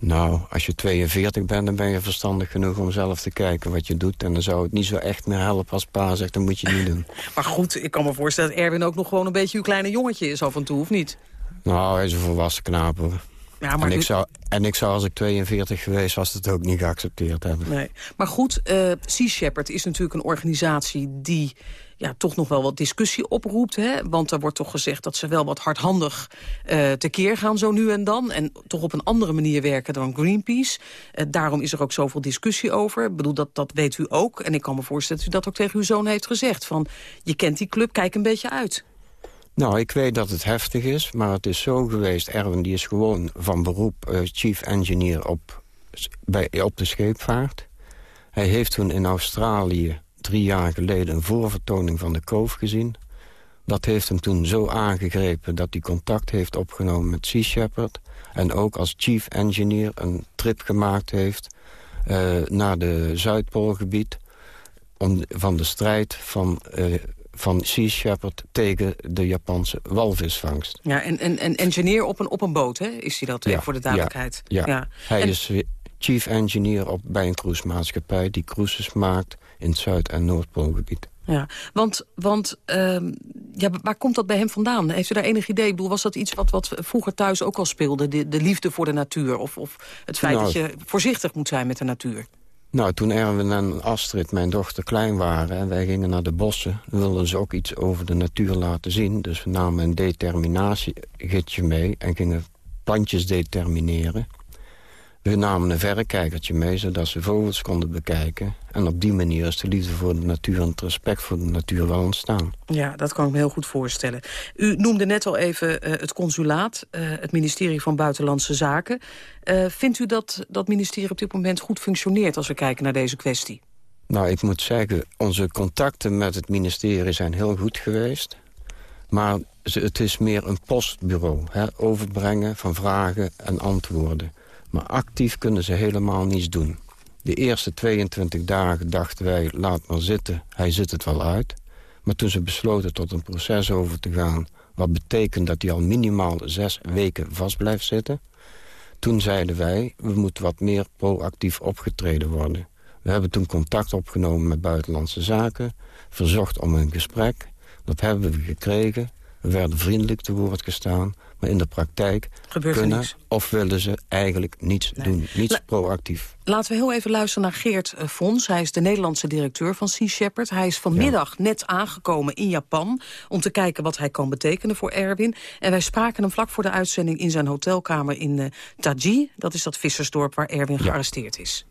Speaker 5: Nou, als je 42 bent, dan ben je verstandig genoeg om zelf te kijken wat je doet. En dan zou het niet zo echt meer helpen als pa zegt, dan moet je niet doen. (laughs)
Speaker 9: Maar goed, ik kan me voorstellen dat Erwin ook nog gewoon een beetje uw kleine jongetje is af en toe, of niet?
Speaker 5: Nou, hij is een volwassen knaap hoor. Ja, maar en, ik zou, en ik zou als ik 42 geweest was het ook niet geaccepteerd hebben.
Speaker 9: Nee. Maar goed, uh, Sea Shepherd is natuurlijk een organisatie die ja, toch nog wel wat discussie oproept. Hè? Want er wordt toch gezegd dat ze wel wat hardhandig uh, tekeer gaan zo nu en dan. En toch op een andere manier werken dan Greenpeace. Uh, daarom is er ook zoveel discussie over. Ik bedoel, dat, dat weet u ook. En ik kan me voorstellen dat u dat ook tegen uw zoon heeft gezegd. Van, je kent die club, kijk een beetje uit.
Speaker 5: Nou, ik weet dat het heftig is, maar het is zo geweest. Erwin die is gewoon van beroep uh, chief engineer op, bij, op de scheepvaart. Hij heeft toen in Australië drie jaar geleden een voorvertoning van de Koof gezien. Dat heeft hem toen zo aangegrepen dat hij contact heeft opgenomen met Sea Shepherd. En ook als chief engineer een trip gemaakt heeft uh, naar de Zuidpoolgebied... Om, van de strijd van, uh, van Sea Shepherd tegen de Japanse walvisvangst.
Speaker 9: Ja, en, en, en engineer op een, op een boot, hè? is hij dat, ja, voor de duidelijkheid?
Speaker 5: Ja, ja. hij is chief engineer op, bij een cruisemaatschappij... die cruises maakt in het Zuid- en Noordpoolgebied.
Speaker 9: Ja, want, want uh, ja, waar komt dat bij hem vandaan? Heeft u daar enig idee? Ik bedoel, was dat iets wat, wat vroeger thuis ook al speelde? De, de liefde voor de natuur? Of, of het feit nou, dat je voorzichtig moet zijn met de natuur?
Speaker 5: Nou, toen Erwin en Astrid, mijn dochter, klein waren... en wij gingen naar de bossen, wilden ze ook iets over de natuur laten zien. Dus we namen een determinatiegidsje mee en gingen plantjes determineren. We namen een verrekijkertje mee, zodat ze vogels konden bekijken. En op die manier is de liefde voor de natuur en het respect voor de natuur wel ontstaan.
Speaker 9: Ja, dat kan ik me heel goed voorstellen. U noemde net al even uh, het consulaat, uh, het ministerie van Buitenlandse Zaken. Uh, vindt u dat dat ministerie op dit moment goed functioneert als we kijken naar deze kwestie?
Speaker 5: Nou, ik moet zeggen, onze contacten met het ministerie zijn heel goed geweest. Maar het is meer een postbureau, hè? overbrengen van vragen en antwoorden. Maar actief kunnen ze helemaal niets doen. De eerste 22 dagen dachten wij, laat maar zitten, hij zit het wel uit. Maar toen ze besloten tot een proces over te gaan... wat betekent dat hij al minimaal zes weken vast blijft zitten... toen zeiden wij, we moeten wat meer proactief opgetreden worden. We hebben toen contact opgenomen met Buitenlandse Zaken... verzocht om een gesprek. Dat hebben we gekregen. We werden vriendelijk te woord gestaan. Maar in de praktijk
Speaker 9: Gebeurt
Speaker 5: kunnen
Speaker 9: niks.
Speaker 5: of willen ze eigenlijk niets
Speaker 9: Nee.
Speaker 5: doen. Niets
Speaker 9: La-
Speaker 5: proactief.
Speaker 9: Laten we heel even luisteren naar Geert eh, Fons. Hij is de Nederlandse directeur van Sea Shepherd. Hij is vanmiddag net aangekomen in Japan... om te kijken wat hij kan betekenen voor Erwin. En wij spraken hem vlak voor de uitzending in zijn hotelkamer in eh, Taji. Dat is dat vissersdorp waar Erwin gearresteerd is.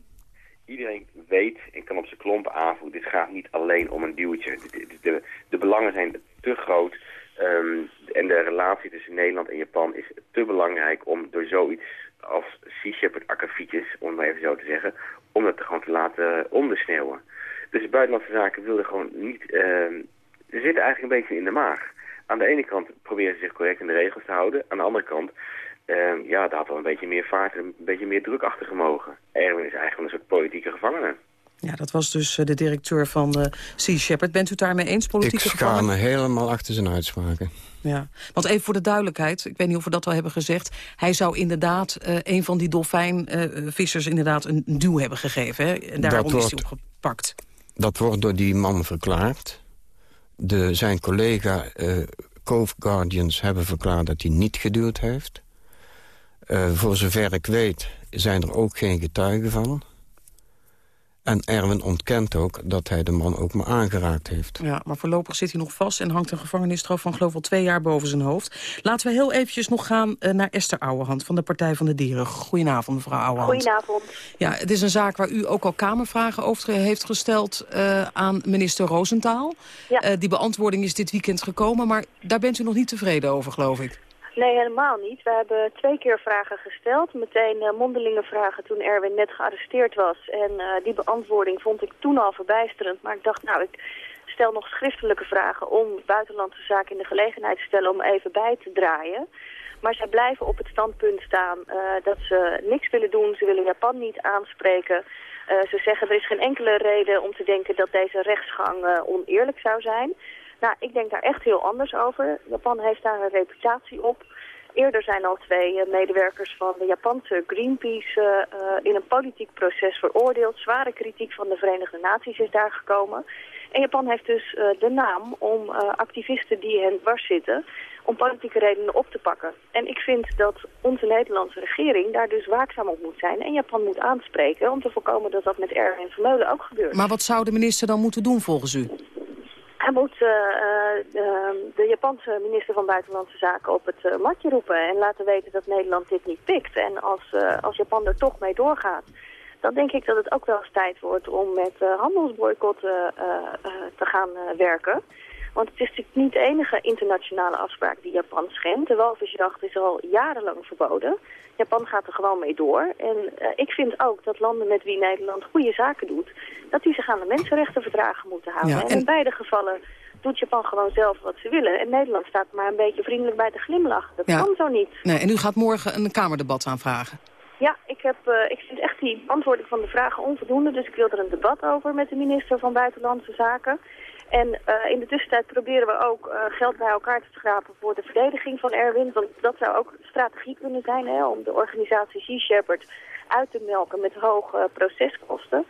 Speaker 15: Iedereen weet en kan op zijn klompen aanvoelen, dit gaat niet alleen om een duwtje. De, de, de, de belangen zijn te groot. ehm, en de relatie tussen Nederland en Japan is te belangrijk om door zoiets als Sea Shepherd akkefietjes, om maar even zo te zeggen, om dat gewoon te laten ondersneeuwen. Dus de buitenlandse zaken wilden gewoon niet... ehm, ze zitten eigenlijk een beetje in de maag. Aan de ene kant proberen ze zich correct in de regels te houden. Aan de andere kant, ehm, ja, daar had wel een beetje meer vaart en een beetje meer druk achter gemogen. Erwin is eigenlijk een soort politieke gevangene.
Speaker 9: Ja, dat was dus eh, de directeur van eh, Sea Shepherd. Bent u het daarmee eens,
Speaker 5: Ik
Speaker 9: politieke
Speaker 5: schaam me helemaal achter zijn uitspraken.
Speaker 9: Ja, want even voor de duidelijkheid, ik weet niet of we dat al hebben gezegd... hij zou inderdaad eh, een van die dolfijnvissers inderdaad een duw hebben gegeven. Hè? En daarom is hij opgepakt.
Speaker 5: Dat wordt door die man verklaard. De, zijn collega Cove Guardians hebben verklaard dat hij niet geduwd heeft. Voor zover ik weet zijn er ook geen getuigen van. En Erwin ontkent ook dat hij de man ook maar aangeraakt heeft.
Speaker 9: Ja, maar voorlopig zit hij nog vast en hangt een gevangenisstraf van geloof ik wel twee jaar boven zijn hoofd. Laten we heel eventjes nog gaan eh, naar Esther Ouwehand van de Partij van de Dieren. Goedenavond, mevrouw Ouwehand.
Speaker 16: Goedenavond.
Speaker 9: Ja, het is een zaak waar u ook al Kamervragen over heeft gesteld eh, aan minister Roosentaal.
Speaker 16: Ja.
Speaker 9: Eh, die beantwoording is dit weekend gekomen, maar daar bent u nog niet tevreden over, geloof ik.
Speaker 16: Nee, helemaal niet. We hebben twee keer vragen gesteld. Meteen eh, mondelinge vragen toen Erwin net gearresteerd was. En eh, die beantwoording vond ik toen al verbijsterend. Maar ik dacht, nou, ik stel nog schriftelijke vragen om buitenlandse zaken in de gelegenheid te stellen om even bij te draaien. Maar zij blijven op het standpunt staan eh, dat ze niks willen doen. Ze willen Japan niet aanspreken. Ze zeggen er is geen enkele reden om te denken dat deze rechtsgang oneerlijk zou zijn. Nou, ik denk daar echt heel anders over. Japan heeft daar een reputatie op. Eerder zijn al twee eh, medewerkers van de Japanse Greenpeace eh, eh, in een politiek proces veroordeeld. Zware kritiek van de Verenigde Naties is daar gekomen. En Japan heeft dus de naam om activisten die hen dwars zitten, om politieke redenen op te pakken. En ik vind dat onze Nederlandse regering daar dus waakzaam op moet zijn en Japan moet aanspreken om te voorkomen dat dat met Erwin Vermeulen ook gebeurt.
Speaker 9: Maar wat zou de minister dan moeten doen volgens u?
Speaker 16: Hij moet eh, eh, de, de Japanse minister van Buitenlandse Zaken op het eh, matje roepen en laten weten dat Nederland dit niet pikt. En als, als Japan er toch mee doorgaat, dan denk ik dat het ook wel eens tijd wordt om met handelsboycotten te gaan werken. Want het is natuurlijk niet de enige internationale afspraak die Japan schendt. De walvisjacht is al jarenlang verboden. Japan gaat er gewoon mee door. En uh, ik vind ook dat landen met wie Nederland goede zaken doet... dat die zich aan de mensenrechtenverdragen moeten houden.
Speaker 9: Ja,
Speaker 16: en...
Speaker 9: en
Speaker 16: in beide gevallen doet Japan gewoon zelf wat ze willen. En Nederland staat maar een beetje vriendelijk bij te glimlachen. Dat
Speaker 9: Ja.
Speaker 16: kan zo niet.
Speaker 9: Nee, en u gaat morgen een Kamerdebat aanvragen.
Speaker 16: Ja, ik, heb, uh, ik vind echt die beantwoording van de vragen onvoldoende. Dus ik wil er een debat over met de minister van Buitenlandse Zaken. En uh, in de tussentijd proberen we ook uh, geld bij elkaar te schrapen voor de verdediging van Erwin. Want dat zou ook strategie kunnen zijn hè, om de organisatie Sea Shepherd uit te melken met hoge proceskosten.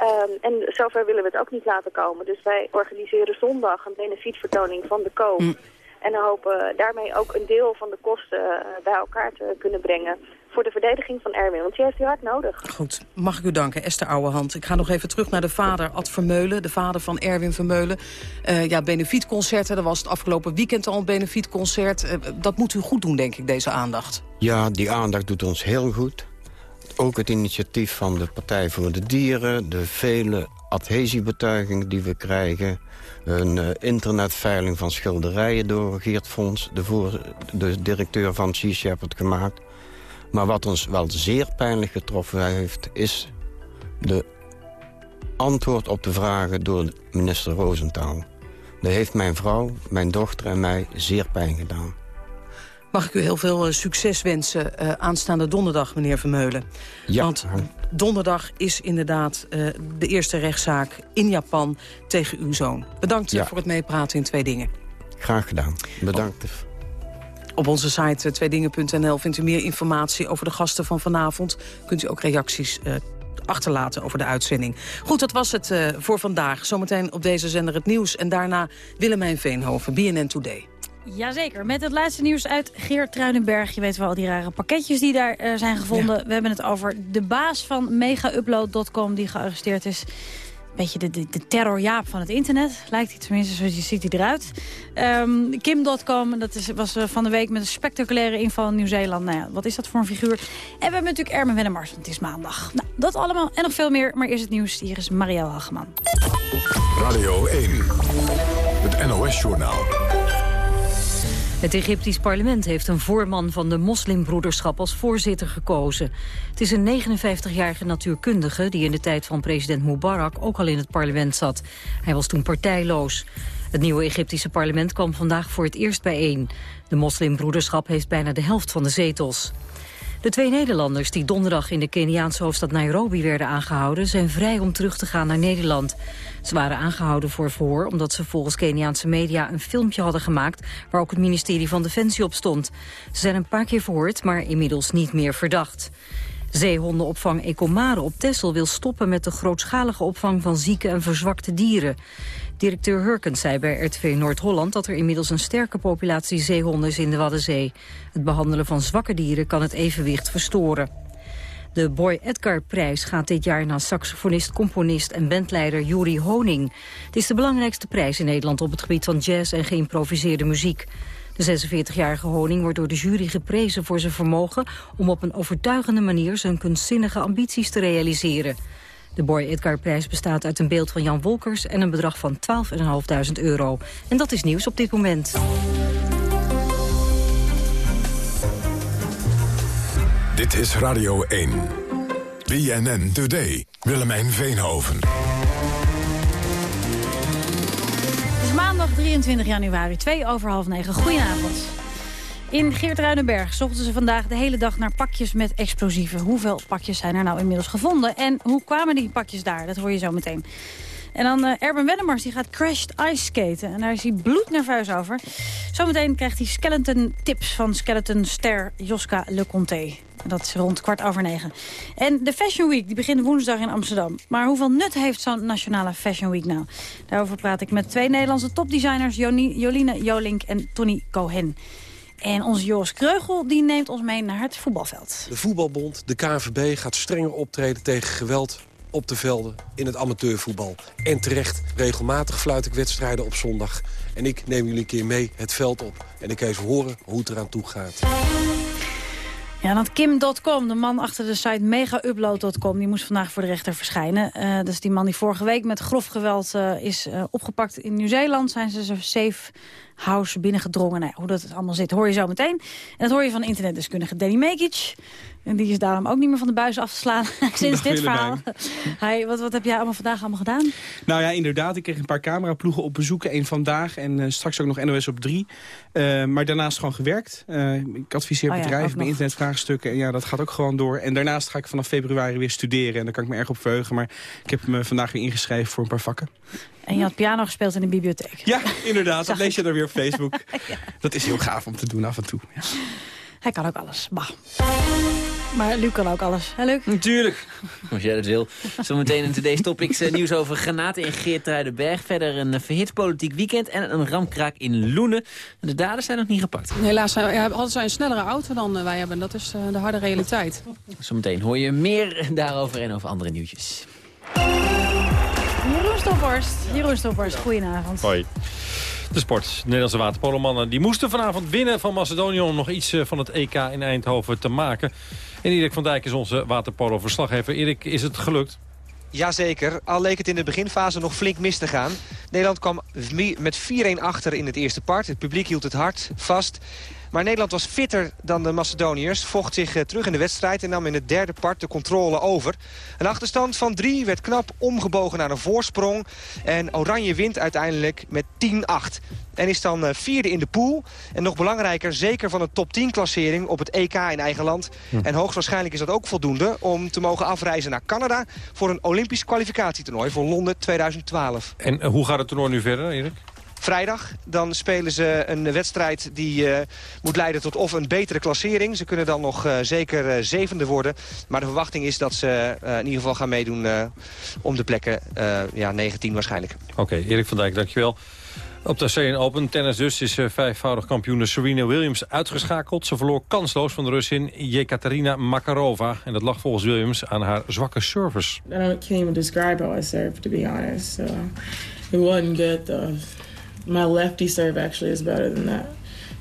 Speaker 16: Um, en zover willen we het ook niet laten komen. Dus wij organiseren zondag een benefietvertoning van de koop. Mm. En hopen daarmee ook een deel van de kosten uh, bij elkaar te kunnen brengen voor de verdediging van Erwin. Want die heeft hij hard nodig.
Speaker 9: Goed, mag ik u danken, Esther Ouwehand. Ik ga nog even terug naar de vader, Ad Vermeulen, de vader van Erwin Vermeulen. Uh, ja, benefietconcerten, er was het afgelopen weekend al een benefietconcert. Uh, dat moet u goed doen, denk ik, deze aandacht.
Speaker 5: Ja, die aandacht doet ons heel goed. ook het initiatief van de Partij voor de Dieren... de vele adhesiebetuigingen die we krijgen... een uh, internetveiling van schilderijen door Geert Fons... de, directeur van Sea Shepherd gemaakt. Maar wat ons wel zeer pijnlijk getroffen heeft... is de antwoord op de vragen door minister Rosenthal. Dat heeft mijn vrouw, mijn dochter en mij zeer pijn gedaan.
Speaker 9: Mag ik u heel veel succes wensen uh, aanstaande donderdag, meneer Vermeulen?
Speaker 5: Ja.
Speaker 9: Want donderdag is inderdaad uh, de eerste rechtszaak in Japan tegen uw zoon. Bedankt ja. voor het meepraten in Twee Dingen.
Speaker 5: Graag gedaan. Bedankt.
Speaker 9: Op, op onze site tweedingen.nl vindt u meer informatie over de gasten van vanavond. Kunt u ook reacties uh, achterlaten over de uitzending. Goed, dat was het uh, voor vandaag. Zometeen op deze zender het nieuws. En daarna Willemijn Veenhoven, BNN Today.
Speaker 17: Jazeker, met het laatste nieuws uit Geert Je weet wel, die rare pakketjes die daar uh, zijn gevonden. Ja. We hebben het over de baas van megaupload.com die gearresteerd is. Beetje de, de, de terrorjaap van het internet. Lijkt hij tenminste, zo ziet hij eruit. Um, Kim.com, dat is, was uh, van de week met een spectaculaire inval in Nieuw-Zeeland. Nou ja, wat is dat voor een figuur? En we hebben natuurlijk Ermen Wennemars, want het is maandag. Nou, dat allemaal en nog veel meer, maar eerst het nieuws. Hier is Marielle Hageman.
Speaker 3: Radio 1, het NOS-journaal.
Speaker 1: Het Egyptisch parlement heeft een voorman van de moslimbroederschap als voorzitter gekozen. Het is een 59-jarige natuurkundige die in de tijd van president Mubarak ook al in het parlement zat. Hij was toen partijloos. Het nieuwe Egyptische parlement kwam vandaag voor het eerst bijeen. De moslimbroederschap heeft bijna de helft van de zetels. De twee Nederlanders die donderdag in de Keniaanse hoofdstad Nairobi werden aangehouden... zijn vrij om terug te gaan naar Nederland. Ze waren aangehouden voor verhoor omdat ze volgens Keniaanse media... een filmpje hadden gemaakt waar ook het ministerie van Defensie op stond. Ze zijn een paar keer verhoord, maar inmiddels niet meer verdacht. Zeehondenopvang Ecomare op Texel wil stoppen met de grootschalige opvang van zieke en verzwakte dieren. Directeur Hurkens zei bij RTV Noord-Holland dat er inmiddels een sterke populatie zeehonden is in de Waddenzee. Het behandelen van zwakke dieren kan het evenwicht verstoren. De Boy Edgar-prijs gaat dit jaar naar saxofonist, componist en bandleider Juri Honing. Het is de belangrijkste prijs in Nederland op het gebied van jazz en geïmproviseerde muziek. De 46-jarige Honing wordt door de jury geprezen voor zijn vermogen om op een overtuigende manier zijn kunstzinnige ambities te realiseren. De Boy Edgar-prijs bestaat uit een beeld van Jan Wolkers en een bedrag van 12.500 euro. En dat is nieuws op dit moment.
Speaker 3: Dit is Radio 1. BNN Today. Willemijn Veenhoven.
Speaker 17: Het is maandag 23 januari, 2 over half 9. Goedenavond. In Geert-Ruidenberg zochten ze vandaag de hele dag naar pakjes met explosieven. Hoeveel pakjes zijn er nou inmiddels gevonden? En hoe kwamen die pakjes daar? Dat hoor je zo meteen. En dan uh, Erben Wennemars, die gaat crashed ice skaten. En daar is hij bloednerveus over. Zometeen krijgt hij skeleton tips van skeleton ster Joska Leconte. Dat is rond kwart over negen. En de Fashion Week die begint woensdag in Amsterdam. Maar hoeveel nut heeft zo'n nationale Fashion Week nou? Daarover praat ik met twee Nederlandse topdesigners... Joline Jolink en Tony Cohen. En onze Joris Kreugel die neemt ons mee naar het voetbalveld.
Speaker 18: De voetbalbond, de KNVB, gaat strenger optreden tegen geweld op de velden in het amateurvoetbal. En terecht, regelmatig fluit ik wedstrijden op zondag. En ik neem jullie een keer mee het veld op. En ik even horen hoe het eraan toe gaat.
Speaker 17: Ja, dat Kim.com, de man achter de site megaupload.com... die moest vandaag voor de rechter verschijnen. Uh, dat is die man die vorige week met grof geweld uh, is uh, opgepakt in Nieuw-Zeeland. Zijn ze safe house binnengedrongen. Nou, hoe dat allemaal zit, hoor je zo meteen. En dat hoor je van internetdeskundige Danny Mekic. En die is daarom ook niet meer van de buis af te slaan (laughs) sinds dit verhaal. Hi, wat, wat heb jij allemaal vandaag allemaal gedaan?
Speaker 19: Nou ja, inderdaad. Ik kreeg een paar cameraploegen op bezoek. Eén vandaag en uh, straks ook nog NOS op 3. Uh, maar daarnaast gewoon gewerkt. Uh, ik adviseer oh ja, bedrijven bij internetvraagstukken. En ja, dat gaat ook gewoon door. En daarnaast ga ik vanaf februari weer studeren. En daar kan ik me erg op verheugen. Maar ik heb me vandaag weer ingeschreven voor een paar vakken.
Speaker 17: En je had piano gespeeld in de bibliotheek.
Speaker 19: Ja, inderdaad. dat lees je dan weer op Facebook. (laughs) ja. Dat is heel gaaf om te doen af en toe. Ja.
Speaker 17: Hij kan ook alles. Bah. Maar Luc kan ook alles. Hè, Luc?
Speaker 20: Natuurlijk. Als jij dat wil. Zometeen in Today's Topics uh, nieuws over granaten in Geertruidenberg. Verder een uh, verhit politiek weekend en een ramkraak in Loenen. De daders zijn nog niet gepakt.
Speaker 21: Helaas ja, hadden zij een snellere auto dan wij hebben. Dat is de harde realiteit.
Speaker 20: Zometeen hoor je meer daarover en over andere nieuwtjes.
Speaker 17: Jeroen Stophorst. Jeroen Stophorst, goedenavond.
Speaker 22: Hoi.
Speaker 23: De sport. De Nederlandse waterpolomannen die moesten vanavond winnen van Macedonië... om nog iets van het EK in Eindhoven te maken. En Erik van Dijk is onze waterpolo-verslaggever. Erik, is het gelukt?
Speaker 22: Jazeker, al leek het in de beginfase nog flink mis te gaan. Nederland kwam met 4-1 achter in het eerste part. Het publiek hield het hard vast. Maar Nederland was fitter dan de Macedoniërs. Vocht zich eh, terug in de wedstrijd en nam in het derde part de controle over. Een achterstand van drie werd knap omgebogen naar een voorsprong. En Oranje wint uiteindelijk met 10-8. En is dan eh, vierde in de pool. En nog belangrijker, zeker van een top 10 klassering op het EK in eigen land. Hm. En hoogstwaarschijnlijk is dat ook voldoende om te mogen afreizen naar Canada... voor een Olympisch kwalificatietoernooi voor Londen 2012.
Speaker 23: En eh, hoe gaat het toernooi nu verder, Erik?
Speaker 22: Vrijdag. Dan spelen ze een wedstrijd die uh, moet leiden tot of een betere klassering. Ze kunnen dan nog uh, zeker uh, zevende worden. Maar de verwachting is dat ze in ieder geval gaan meedoen om de plekken ja, 19 waarschijnlijk.
Speaker 23: Oké, okay, Erik van Dijk, dankjewel. Op de Australian Open tennis dus is vijfvoudig kampioen Serena Williams uitgeschakeld. Ze verloor kansloos van de Russin Jekaterina Makarova. En dat lag volgens Williams aan haar zwakke service.
Speaker 24: I can't even describe how I serve, to be honest. Uh, it wasn't good. Uh, my lefty serve actually is better than that.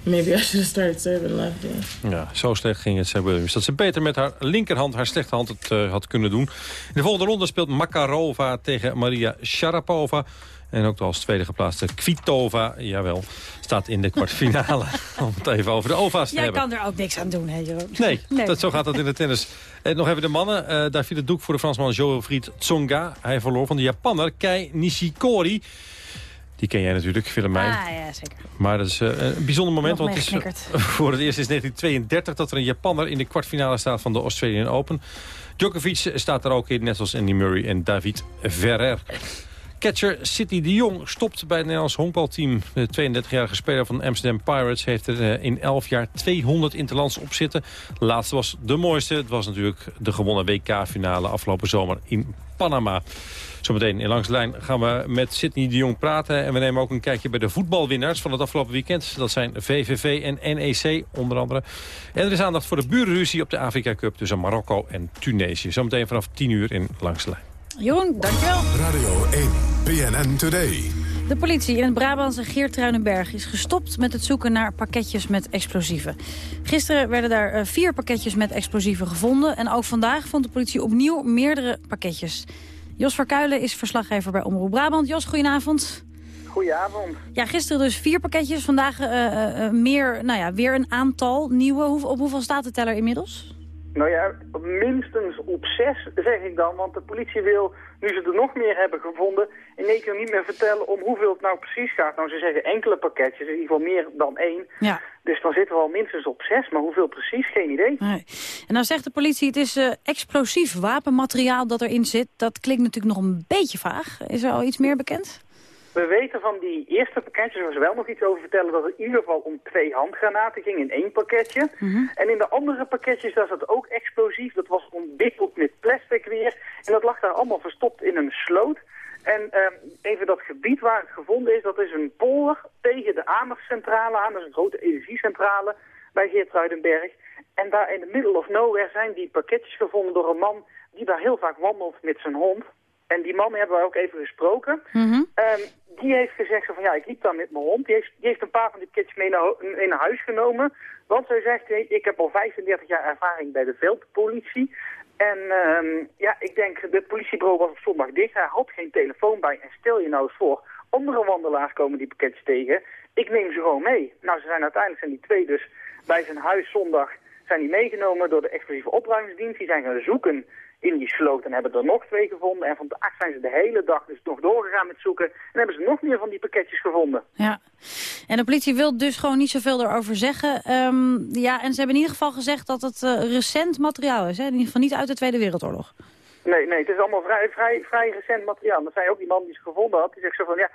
Speaker 24: Maybe I should have started serving lefty.
Speaker 23: Ja, zo slecht ging het, zei Williams. Dat ze beter met haar linkerhand, haar slechte hand, het uh, had kunnen doen. In de volgende ronde speelt Makarova tegen Maria Sharapova. En ook de als tweede geplaatste Kvitova, jawel, staat in de kwartfinale. (laughs) om het even over de OVA's te
Speaker 17: Jij
Speaker 23: hebben.
Speaker 17: Jij kan er ook niks aan doen, hè, Jeroen?
Speaker 23: Nee, (laughs) nee. Dat, zo gaat dat in de tennis. En nog even de mannen. Uh, daar viel het doek voor de Fransman Jo-Fried Tsonga. Hij verloor van de Japanner Kei Nishikori. Die ken jij natuurlijk, Willemijn.
Speaker 17: Ah, ja, zeker.
Speaker 23: Maar dat is uh, een bijzonder moment. want het is uh, (laughs) voor het eerst is 1932 dat er een Japanner in de kwartfinale staat van de Australian Open. Djokovic staat er ook in, net zoals Andy Murray en David Ferrer. Catcher City de Jong stopt bij het Nederlands honkbalteam. De 32-jarige speler van Amsterdam Pirates heeft er uh, in 11 jaar 200 interlands op zitten. De laatste was de mooiste. Het was natuurlijk de gewonnen WK-finale afgelopen zomer in Panama. Zometeen in Langs de Lijn gaan we met Sidney de Jong praten. En we nemen ook een kijkje bij de voetbalwinnaars van het afgelopen weekend. Dat zijn VVV en NEC onder andere. En er is aandacht voor de burenruzie op de Afrika Cup tussen Marokko en Tunesië. Zometeen vanaf 10 uur in Langs de Lijn.
Speaker 17: Jeroen, dankjewel.
Speaker 3: Radio 1, PNN Today.
Speaker 17: De politie in het Brabantse Geertruinenberg is gestopt met het zoeken naar pakketjes met explosieven. Gisteren werden daar vier pakketjes met explosieven gevonden. En ook vandaag vond de politie opnieuw meerdere pakketjes. Jos Verkuilen is verslaggever bij Omroep Brabant. Jos, goedenavond.
Speaker 25: Goedenavond.
Speaker 17: Ja, gisteren dus vier pakketjes. Vandaag uh, uh, meer, nou ja, weer een aantal nieuwe. Hoe, op hoeveel staat de teller inmiddels?
Speaker 25: Nou ja, minstens op zes, zeg ik dan. Want de politie wil, nu ze er nog meer hebben gevonden... in één keer niet meer vertellen om hoeveel het nou precies gaat. Nou, ze zeggen enkele pakketjes, in ieder geval meer dan één.
Speaker 17: Ja.
Speaker 25: Dus dan zitten we al minstens op zes, maar hoeveel precies, geen idee.
Speaker 17: Nee. En nou zegt de politie, het is uh, explosief wapenmateriaal dat erin zit. Dat klinkt natuurlijk nog een beetje vaag. Is er al iets meer bekend?
Speaker 25: We weten van die eerste pakketjes, waar ze wel nog iets over vertellen, dat het in ieder geval om twee handgranaten ging in één pakketje.
Speaker 17: Mm -hmm.
Speaker 25: En in de andere pakketjes, daar zat ook explosief. Dat was omwikkeld met plastic weer. En dat lag daar allemaal verstopt in een sloot. En uh, even dat gebied waar het gevonden is, dat is een polder tegen de aandachtscentrale aan. Dat is een grote energiecentrale bij Geertruidenberg. En daar in the middle of nowhere zijn die pakketjes gevonden door een man die daar heel vaak wandelt met zijn hond. En die man hebben we ook even gesproken.
Speaker 17: Mm -hmm.
Speaker 25: um, die heeft gezegd van ja, ik liep daar met mijn hond. Die heeft, die heeft een paar van die pakketjes mee naar, mee naar huis genomen. Want zij zegt, hey, ik heb al 35 jaar ervaring bij de veldpolitie. En um, ja, ik denk, de politiebureau was op zondag dicht. Hij had geen telefoon bij. En stel je nou eens voor, andere wandelaars komen die pakketjes tegen. Ik neem ze gewoon mee. Nou, ze zijn uiteindelijk zijn die twee dus bij zijn huis zondag zijn die meegenomen door de explosieve opruimingsdienst. Die zijn gaan zoeken in die sloot en hebben er nog twee gevonden. En vandaag zijn ze de hele dag dus nog doorgegaan met zoeken. En hebben ze nog meer van die pakketjes gevonden.
Speaker 17: Ja, en de politie wil dus gewoon niet zoveel erover zeggen. Um, ja, en ze hebben in ieder geval gezegd dat het uh, recent materiaal is. Hè? In ieder geval niet uit de Tweede Wereldoorlog.
Speaker 25: Nee, nee, het is allemaal vrij, vrij, vrij recent materiaal. Dat zei ook die man die ze gevonden had. Die zegt zo van, ja,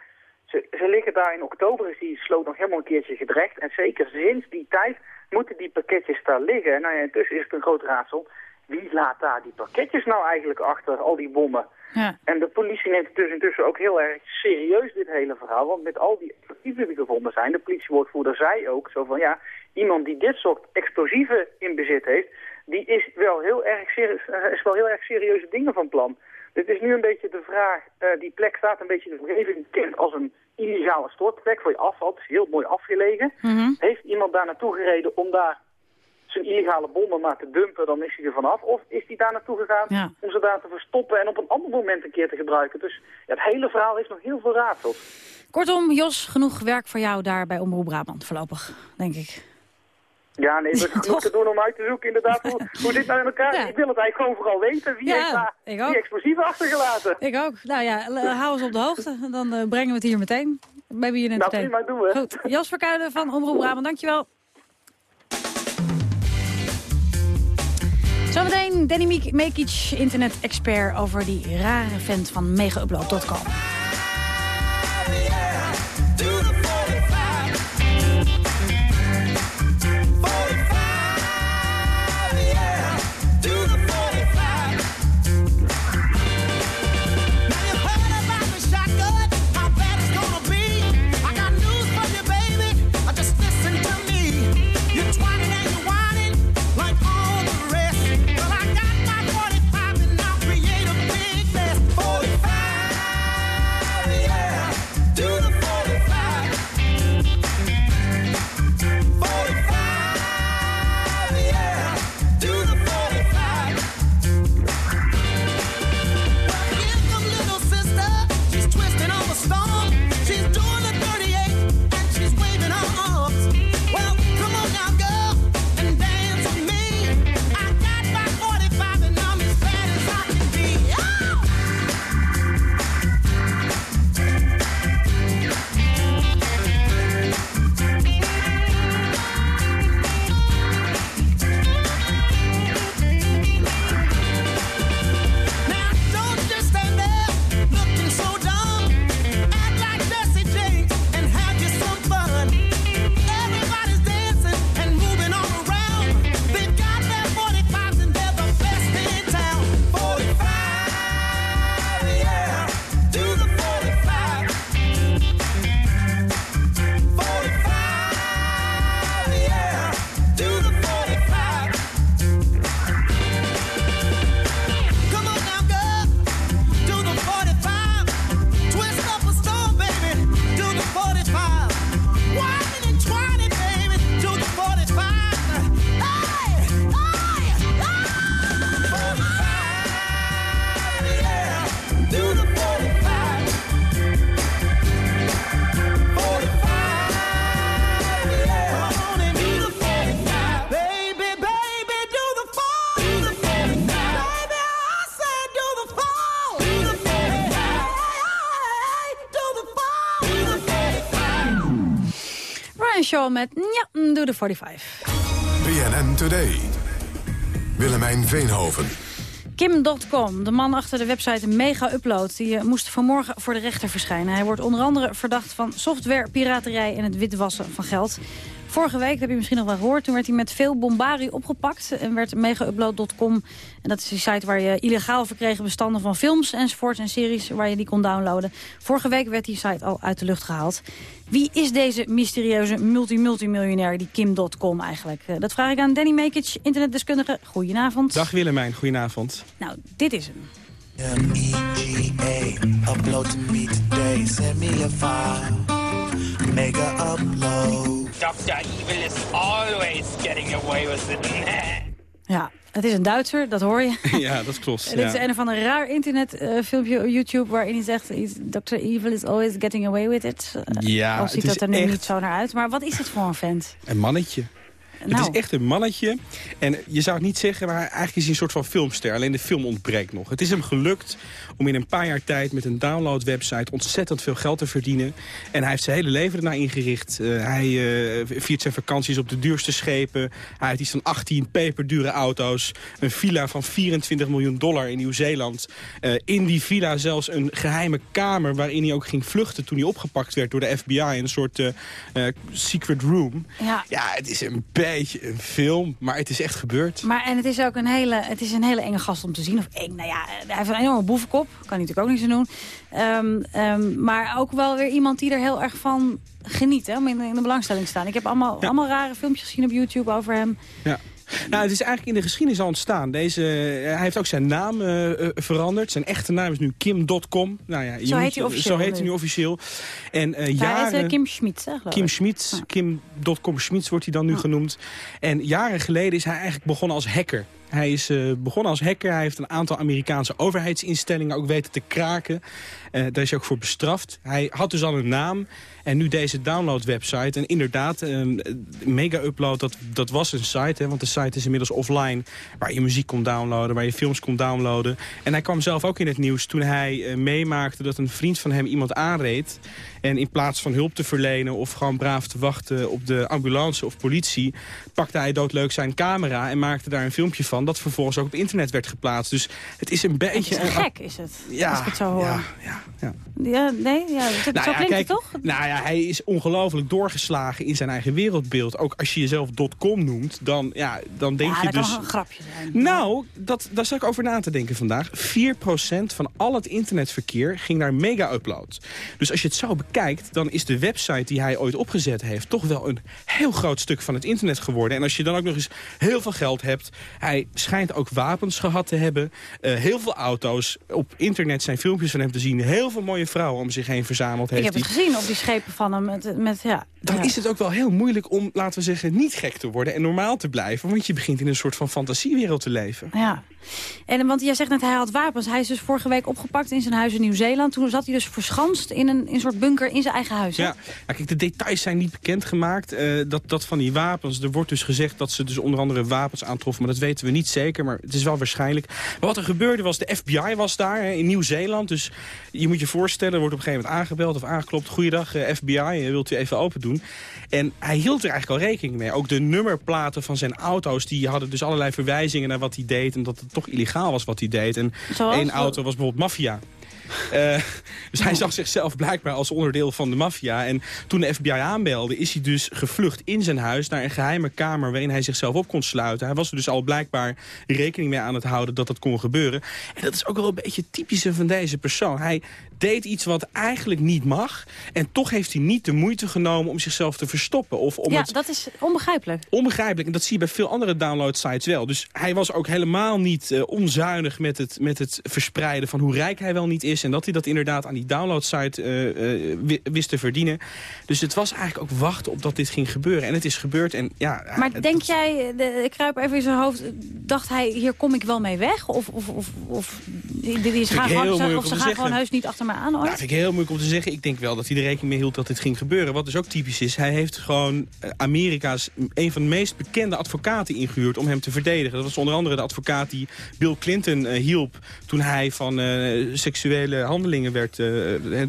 Speaker 25: ze, ze liggen daar in oktober, is die sloot nog helemaal een keertje gedrecht. En zeker sinds die tijd moeten die pakketjes daar liggen. Nou ja, intussen is het een groot raadsel wie laat daar die pakketjes nou eigenlijk achter, al die bommen?
Speaker 17: Ja.
Speaker 25: En de politie neemt het dus intussen ook heel erg serieus, dit hele verhaal. Want met al die explosieven die gevonden zijn, de politiewoordvoerder zei ook zo van ja, iemand die dit soort explosieven in bezit heeft, die is wel heel erg, is wel heel erg serieuze dingen van plan. Dit is nu een beetje de vraag, uh, die plek staat een beetje de omgeving bekend als een illegale stortplek voor je afval. Het is heel mooi afgelegen.
Speaker 26: Mhm.
Speaker 25: Heeft iemand daar naartoe gereden om daar zijn illegale bommen maar te dumpen, dan is hij er vanaf. Of is hij daar naartoe gegaan om ze daar te verstoppen en op een ander moment een keer te gebruiken. Dus ja, het hele verhaal is nog heel veel raadsels.
Speaker 26: Kortom, Jos, genoeg werk voor jou daar bij Omroep Brabant voorlopig, denk ik.
Speaker 25: Ja, nee, er is genoeg te doen om uit te zoeken inderdaad hoe, hoe dit nou in elkaar Ik wil het eigenlijk gewoon vooral weten. Wie heeft daar die explosieven achtergelaten?
Speaker 26: Ik ook. Nou ja, hou ons op de hoogte. Dan uh, brengen we het hier meteen. Bij wie je
Speaker 25: nou, prima, doen we.
Speaker 26: Goed. Jos Verkuilen van Omroep Brabant, dankjewel. Zometeen Danny Mekic, internet-expert over die rare vent van megaupload.com. met ja, doe de 45.
Speaker 3: BNN Today. Willemijn Veenhoven.
Speaker 26: Kim.com, de man achter de website Mega Upload... die eh, moest vanmorgen voor de rechter verschijnen. Hij wordt onder andere verdacht van softwarepiraterij... en het witwassen van geld. Vorige week, dat heb je misschien nog wel gehoord... toen werd hij met veel bombarie opgepakt... en werd megaupload.com... en dat is die site waar je illegaal verkregen bestanden van films enzovoort... en series waar je die kon downloaden. Vorige week werd die site al uit de lucht gehaald. Wie is deze mysterieuze multi-multimiljonair, die Kim.com eigenlijk? Eh, dat vraag ik aan Danny Mekic, internetdeskundige. Goedenavond.
Speaker 19: Dag Willemijn, goedenavond.
Speaker 26: Nou, dit is hem.
Speaker 27: M-E-G-A, upload to me today, send me a file, mega upload. Dr. Evil is always getting away with it.
Speaker 26: ja, het is een Duitser, dat hoor je. (laughs)
Speaker 19: ja, dat klopt. (laughs)
Speaker 26: Dit is een van een raar internetfilmpje uh, op YouTube... waarin hij zegt, Dr. Evil is always getting away with it. Uh,
Speaker 19: ja,
Speaker 26: Al ziet dat er nu niet zo naar uit. Maar wat is het voor een vent?
Speaker 19: Een mannetje. Het is nou. echt een mannetje. En je zou het niet zeggen, maar eigenlijk is hij een soort van filmster. Alleen de film ontbreekt nog. Het is hem gelukt om in een paar jaar tijd met een download-website... ontzettend veel geld te verdienen. En hij heeft zijn hele leven ernaar ingericht. Uh, hij uh, viert zijn vakanties op de duurste schepen. Hij heeft iets van 18 peperdure auto's. Een villa van 24 miljoen dollar in Nieuw-Zeeland. Uh, in die villa zelfs een geheime kamer... waarin hij ook ging vluchten toen hij opgepakt werd door de FBI. Een soort secret room.
Speaker 26: Ja.
Speaker 19: ja, het is een een film, maar het is echt gebeurd.
Speaker 26: Maar en het is ook een hele, het is een hele enge gast om te zien. Of eng, nou ja, hij heeft een enorme boevenkop. Kan hij natuurlijk ook niks aan doen. Um, um, maar ook wel weer iemand die er heel erg van geniet. Hè, om in, in de belangstelling te staan. Ik heb allemaal, allemaal rare filmpjes gezien op YouTube over hem.
Speaker 19: Ja. Nou, het is eigenlijk in de geschiedenis al ontstaan. Deze, hij heeft ook zijn naam veranderd. Zijn echte naam is nu Kim.com. Nou ja,
Speaker 17: zo heet hij officieel.
Speaker 19: Zo heet hij nu officieel. En, uh, jaren,
Speaker 17: hij is Kim Schmitz, hè,
Speaker 19: Kim Schmitz, ah. Kim.com Schmitz wordt hij dan nu ah. genoemd. En jaren geleden is hij eigenlijk begonnen als hacker. Hij is uh, begonnen als hacker. Hij heeft een aantal Amerikaanse overheidsinstellingen ook weten te kraken. Uh, daar is hij ook voor bestraft. Hij had dus al een naam. En nu deze download-website. En inderdaad, um, Mega Upload, dat, dat was een site. Hè, want de site is inmiddels offline. Waar je muziek kon downloaden, waar je films kon downloaden. En hij kwam zelf ook in het nieuws toen hij uh, meemaakte dat een vriend van hem iemand aanreed. En in plaats van hulp te verlenen of gewoon braaf te wachten op de ambulance of politie... pakte hij doodleuk zijn camera en maakte daar een filmpje van... dat vervolgens ook op internet werd geplaatst. Dus het is een beetje...
Speaker 17: Het is gek, is het?
Speaker 19: Ja,
Speaker 17: als ik het zo hoor.
Speaker 19: Ja, ja,
Speaker 17: ja. ja nee, ja, het, nou zo klinkt het toch?
Speaker 19: Nou ja, hij is ongelooflijk doorgeslagen in zijn eigen wereldbeeld. Ook als je jezelf .com noemt, dan, ja, dan denk
Speaker 17: ja,
Speaker 19: je dus...
Speaker 17: kan een grapje zijn.
Speaker 19: Nou, dat, daar zat ik over na te denken vandaag. 4% van al het internetverkeer ging naar mega-upload. Dus als je het zo bekijkt, dan is de website die hij ooit opgezet heeft... toch wel een heel groot stuk van het internet geworden. En als je dan ook nog eens heel veel geld hebt... hij schijnt ook wapens gehad te hebben. Uh, heel veel auto's. Op internet zijn filmpjes van hem te zien. Heel veel mooie vrouwen om zich heen verzameld heeft.
Speaker 17: Ik heb het gezien op die schepen van hem. Met, met, ja.
Speaker 19: Dan is het ook wel heel moeilijk om, laten we zeggen, niet gek te worden... en normaal te blijven. Want je begint in een soort van fantasiewereld te leven.
Speaker 17: Ja. En, want jij zegt net, hij had wapens. Hij is dus vorige week opgepakt in zijn huis in Nieuw-Zeeland. Toen zat hij dus verschanst in een, in soort bunker in zijn eigen huis.
Speaker 19: Ja, ja kijk, de details zijn niet bekendgemaakt. Uh, dat, dat van die wapens, er wordt dus gezegd dat ze dus onder andere wapens aantroffen. Maar dat weten we niet zeker, maar het is wel waarschijnlijk. Maar wat er gebeurde was, de FBI was daar hè, in Nieuw-Zeeland. Dus je moet je voorstellen, er wordt op een gegeven moment aangebeld of aangeklopt. Goeiedag, uh, FBI, wilt u even open doen? En hij hield er eigenlijk al rekening mee. Ook de nummerplaten van zijn auto's, die hadden dus allerlei verwijzingen naar wat hij deed. En dat het toch illegaal was wat hij deed. En één auto was bijvoorbeeld maffia. Uh, (laughs) dus hij zag zichzelf blijkbaar als onderdeel van de maffia. En toen de FBI aanbelde, is hij dus gevlucht in zijn huis... naar een geheime kamer waarin hij zichzelf op kon sluiten. Hij was er dus al blijkbaar rekening mee aan het houden dat dat kon gebeuren. En dat is ook wel een beetje typisch van deze persoon. Hij deed iets wat eigenlijk niet mag. En toch heeft hij niet de moeite genomen om zichzelf te verstoppen. Of om
Speaker 17: ja,
Speaker 19: het...
Speaker 17: dat is onbegrijpelijk.
Speaker 19: Onbegrijpelijk. En dat zie je bij veel andere download-sites wel. Dus hij was ook helemaal niet uh, onzuinig met het, met het verspreiden van hoe rijk hij wel niet is. En dat hij dat inderdaad aan die download-site uh, uh, wist te verdienen. Dus het was eigenlijk ook wachten op dat dit ging gebeuren. En het is gebeurd. En, ja,
Speaker 17: maar denk jij, de, ik kruip even in zijn hoofd, dacht hij, hier kom ik wel mee weg? Of, of, of, of, die, die, gaan of ze gaan gewoon heus niet achter aan
Speaker 19: hoor. Nou, vind ik heel moeilijk om te zeggen. Ik denk wel dat hij er rekening mee hield dat dit ging gebeuren. Wat dus ook typisch is. Hij heeft gewoon eh, Amerika's een van de meest bekende advocaten ingehuurd om hem te verdedigen. Dat was onder andere de advocaat die Bill Clinton uh, hielp toen hij van uh, seksuele handelingen werd,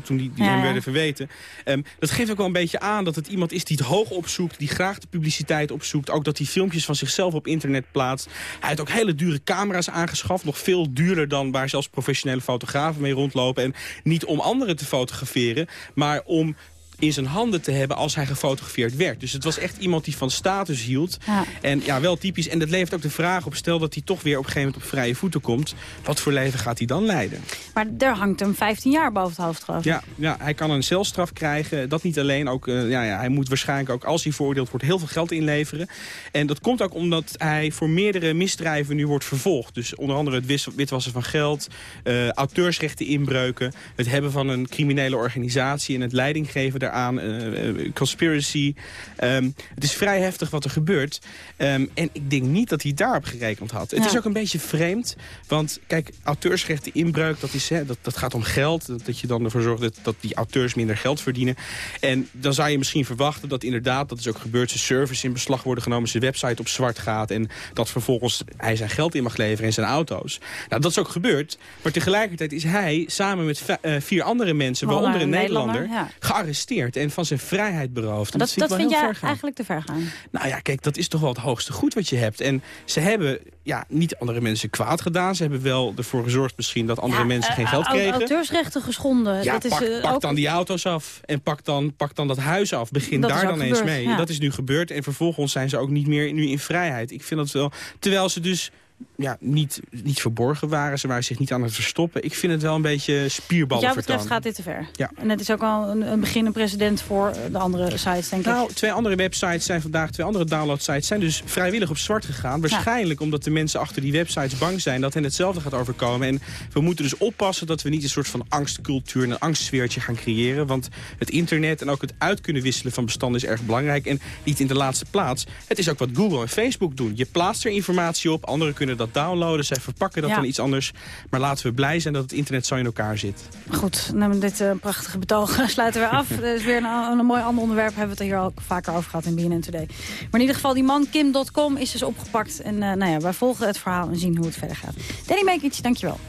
Speaker 19: toen die, die hem werden verweten. Um, dat geeft ook wel een beetje aan dat het iemand is die het hoog opzoekt, die graag de publiciteit opzoekt. Ook dat hij filmpjes van zichzelf op internet plaatst. Hij heeft ook hele dure camera's aangeschaft, nog veel duurder dan waar zelfs professionele fotografen mee rondlopen. En niet om anderen te fotograferen, maar om in zijn handen te hebben als hij gefotografeerd werd. Dus het was echt iemand die van status hield. Ja. En ja, wel typisch. En dat levert ook de vraag op, stel dat hij toch weer op een gegeven moment op vrije voeten komt. Wat voor leven gaat hij dan leiden?
Speaker 17: Maar er hangt hem 15 jaar boven het hoofd, geloof
Speaker 19: Ja, ja hij kan een celstraf krijgen. Dat niet alleen. Ook, uh, ja, ja, hij moet waarschijnlijk ook, als hij veroordeeld wordt, heel veel geld inleveren. En dat komt ook omdat hij voor meerdere misdrijven nu wordt vervolgd. Dus onder andere het witwassen van geld, uh, auteursrechten inbreuken, het hebben van een criminele organisatie en het leidinggeven daar aan, eh, eh, conspiracy. Ehm, het is vrij heftig wat er gebeurt. Um, en ik denk niet dat hij daarop gerekend had. Het is ook een beetje vreemd, want kijk, auteursrechten inbreuk, dat, is, hè, dat, dat gaat om geld. Dat, dat je dan ervoor zorgt dat, dat die auteurs minder geld verdienen. En dan zou je misschien verwachten dat inderdaad, dat is ook gebeurd, zijn service in beslag worden genomen, zijn website op zwart gaat en dat vervolgens hij zijn geld in mag leveren in zijn auto's. Nou, dat is ook gebeurd, maar tegelijkertijd is hij samen met uh, vier andere mensen, waaronder een Nederlander, ja. gearresteerd en van zijn vrijheid beroofd.
Speaker 17: Dat, dat, dat vind jij eigenlijk te ver gaan?
Speaker 19: Nou ja, kijk, dat is toch wel het hoogste goed wat je hebt. En ze hebben ja, niet andere mensen kwaad gedaan. Ze hebben wel ervoor gezorgd misschien dat andere mensen geen geld kregen.
Speaker 17: auteursrechten geschonden.
Speaker 19: Ja,
Speaker 17: dat
Speaker 19: pak,
Speaker 17: is,
Speaker 19: pak dan die auto's af en pak dan, pak dan dat huis af. Begin daar dan eens mee. Dat is nu gebeurd en vervolgens zijn ze ook niet meer nu in vrijheid. Ik vind dat wel... Terwijl ze dus ja, niet, niet verborgen waren. Ze waren zich niet aan het verstoppen. Ik vind het wel een beetje spierballen
Speaker 17: Wat jou betreft gaat dit te ver.
Speaker 19: Ja.
Speaker 17: En het is ook al een, een begin een precedent voor de andere sites, denk
Speaker 19: nou,
Speaker 17: ik.
Speaker 19: twee andere websites zijn vandaag, twee andere downloadsites zijn dus vrijwillig op zwart gegaan. Waarschijnlijk omdat de mensen achter die websites bang zijn dat hen hetzelfde gaat overkomen. En we moeten dus oppassen dat we niet een soort van angstcultuur en een angstsfeertje gaan creëren. Want het internet en ook het uit kunnen wisselen van bestanden is erg belangrijk. En niet in de laatste plaats. Het is ook wat Google en Facebook doen. Je plaatst er informatie op, anderen kunnen dat downloaden. Zij verpakken dat
Speaker 17: Ja.
Speaker 19: dan iets anders. Maar laten we blij zijn dat het internet zo in elkaar zit.
Speaker 17: Goed, nou, met dit eh, prachtige betoog (laughs) sluiten we af. (laughs) Er is weer een, een mooi ander onderwerp. Hebben we het er hier al vaker over gehad in BNN Today. Maar in ieder geval, die man Kim.com is dus opgepakt. En eh, nou ja, wij volgen het verhaal en zien hoe het verder gaat. Danny Mekic, dankjewel.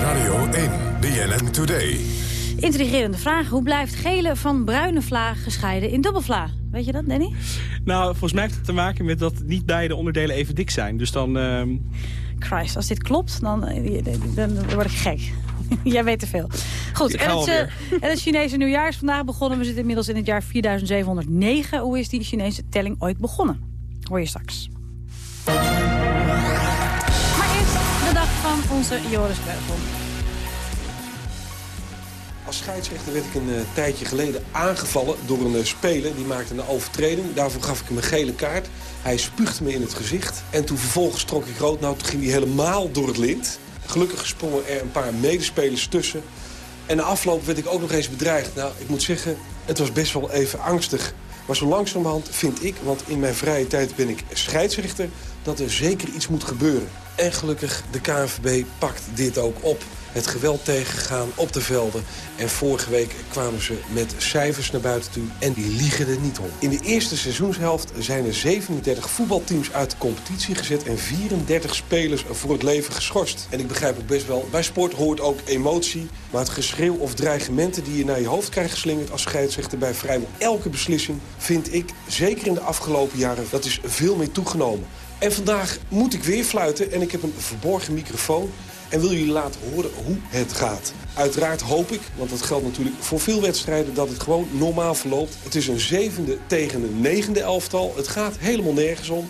Speaker 3: Radio 1, BNN Today.
Speaker 17: Intrigerende vraag. Hoe blijft gele van bruine vla gescheiden in dubbelvla? Weet je dat, Danny?
Speaker 19: Nou, volgens mij heeft het te maken met dat niet beide onderdelen even dik zijn. Dus dan... ehm,
Speaker 17: Christ, als dit klopt, dan, eh, dan, word ik gek. (laughs) Jij weet te veel. Goed, en het, eh, en het Chinese nieuwjaar is vandaag begonnen. We zitten inmiddels in het jaar 4709. Hoe is die Chinese telling ooit begonnen? Hoor je straks. Maar eerst de dag van onze Joris Beugel.
Speaker 18: Als scheidsrechter werd ik een eh, tijdje geleden aangevallen door een eh, speler. Die maakte een overtreding. Daarvoor gaf ik hem een gele kaart. Hij spuugde me in het gezicht. En toen vervolgens trok ik rood. Nou, toen ging hij helemaal door het lint. Gelukkig sprongen er een paar medespelers tussen. En na afloop werd ik ook nog eens bedreigd. Nou, ik moet zeggen, het was best wel even angstig. Maar zo langzamerhand vind ik, want in mijn vrije tijd ben ik scheidsrechter... dat er zeker iets moet gebeuren. En gelukkig, de KNVB pakt dit ook op. Het geweld tegengaan op de velden. En vorige week kwamen ze met cijfers naar buiten toe. En die liegen er niet om. In de eerste seizoenshelft zijn er 37 voetbalteams uit de competitie gezet... en 34 spelers voor het leven geschorst. En ik begrijp ook best wel, bij sport hoort ook emotie... maar het geschreeuw of dreigementen die je naar je hoofd krijgt geslingerd... als scheidsrechter bij vrijwel elke beslissing... vind ik, zeker in de afgelopen jaren, dat is veel meer toegenomen. En vandaag moet ik weer fluiten en ik heb een verborgen microfoon... en wil jullie laten horen hoe het gaat. Uiteraard hoop ik, want dat geldt natuurlijk voor veel wedstrijden... dat het gewoon normaal verloopt. Het is een zevende tegen een negende elftal. Het gaat helemaal nergens om.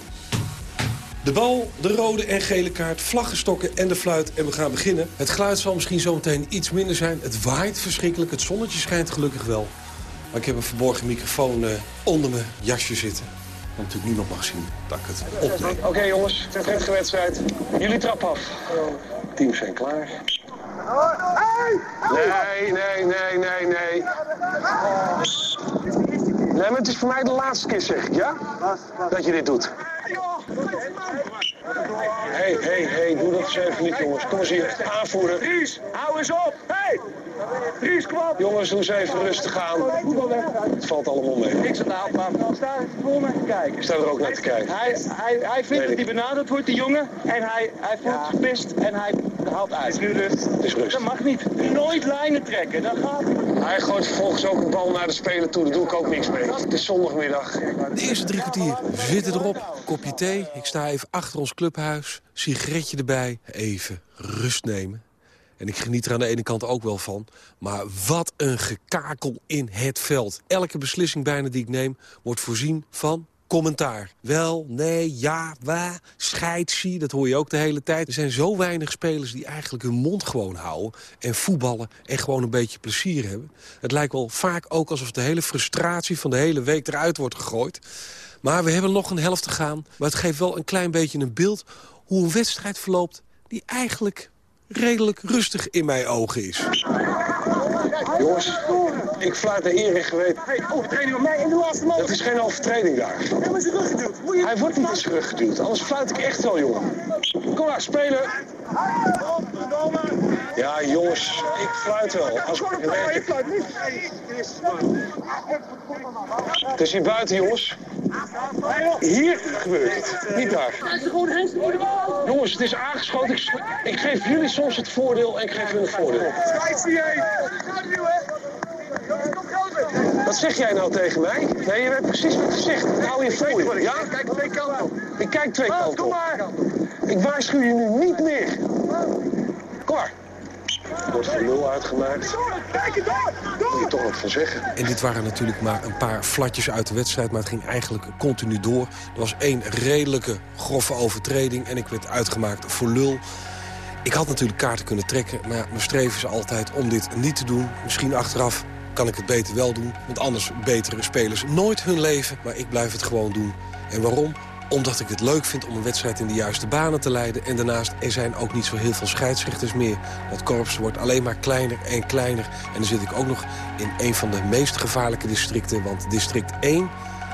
Speaker 18: De bal, de rode en gele kaart, vlaggenstokken en de fluit. En we gaan beginnen. Het geluid zal misschien zometeen iets minder zijn. Het waait verschrikkelijk. Het zonnetje schijnt gelukkig wel. Maar ik heb een verborgen microfoon eh, onder mijn jasje zitten. Dat natuurlijk niemand mag zien dat ik het opneem. Oké jongens, prettige wedstrijd. Jullie trap af. Teams zijn klaar. Nee, nee, nee, nee, nee. Nee, maar het is voor mij de laatste keer, zeg ik, ja? Dat je dit doet. Hé, hé, hé, doe dat eens even niet, jongens. Kom eens hier, aanvoeren. Dries, hou eens op! Hé! Hey. Dries, op! Jongens, doe eens even rustig aan. Het valt allemaal mee.
Speaker 28: Niks aan de hand, man. Sta voor me te kijken.
Speaker 18: Ik sta er ook naar te kijken.
Speaker 28: Hij, hij, hij vindt dat hij
Speaker 18: ik.
Speaker 28: benaderd wordt, die jongen. En hij, hij voelt zich gepist en hij haalt uit. Het is nu rust.
Speaker 18: Het is rust.
Speaker 28: Dat mag niet. Nooit lijnen trekken, dat gaat niet.
Speaker 18: Hij gooit vervolgens ook een bal naar de speler toe. Daar doe ik ook niks mee. Het is zondagmiddag. De eerste drie kwartier zitten erop. Kopje thee. Ik sta even achter ons clubhuis. Sigaretje erbij. Even rust nemen. En ik geniet er aan de ene kant ook wel van. Maar wat een gekakel in het veld. Elke beslissing bijna die ik neem wordt voorzien van commentaar. Wel, nee, ja, wa, scheidsie, dat hoor je ook de hele tijd. Er zijn zo weinig spelers die eigenlijk hun mond gewoon houden... en voetballen en gewoon een beetje plezier hebben. Het lijkt wel vaak ook alsof de hele frustratie van de hele week eruit wordt gegooid. Maar we hebben nog een helft te gaan. Maar het geeft wel een klein beetje een beeld hoe een wedstrijd verloopt... die eigenlijk redelijk rustig in mijn ogen is. Jongens, ik fluit de eer in geweten.
Speaker 28: Hey, overtreding op mij in de laatste man.
Speaker 18: Het is geen overtreding daar.
Speaker 28: Hij is rug geduwd. Moet je...
Speaker 18: Hij wordt niet in zijn rug geduwd, anders fluit ik echt wel, jongen. Kom maar, spelen. Ja, jongens, ik fluit wel. Als ik werk. Het is hier buiten, jongens. Hier gebeurt het, niet daar. Jongens, het is aangeschoten. Ik, ik geef jullie soms het voordeel en ik geef hun het voordeel. Wat zeg jij nou tegen mij? Nee, je weet precies wat je zegt. Hou je voor je. Ja? Ik kijk twee kanten op. Ik kijk twee kanten op. Ik waarschuw je nu niet meer. Kom maar.
Speaker 29: wordt voor nul uitgemaakt. Moet je toch wat van zeggen.
Speaker 30: En dit waren natuurlijk maar een paar flatjes uit de wedstrijd... maar het ging eigenlijk continu door. Er was één redelijke grove overtreding en ik werd uitgemaakt voor lul. Ik had natuurlijk kaarten kunnen trekken, maar ja, mijn streven is altijd om dit niet te doen. Misschien achteraf kan ik het beter wel doen. Want anders betere spelers nooit hun leven. Maar ik blijf het gewoon doen. En waarom? Omdat ik het leuk vind om een wedstrijd in de juiste banen te leiden. En daarnaast, er zijn ook niet zo heel veel scheidsrechters meer. Dat korps wordt alleen maar kleiner en kleiner. En dan zit ik ook nog in een van de meest gevaarlijke districten. Want district 1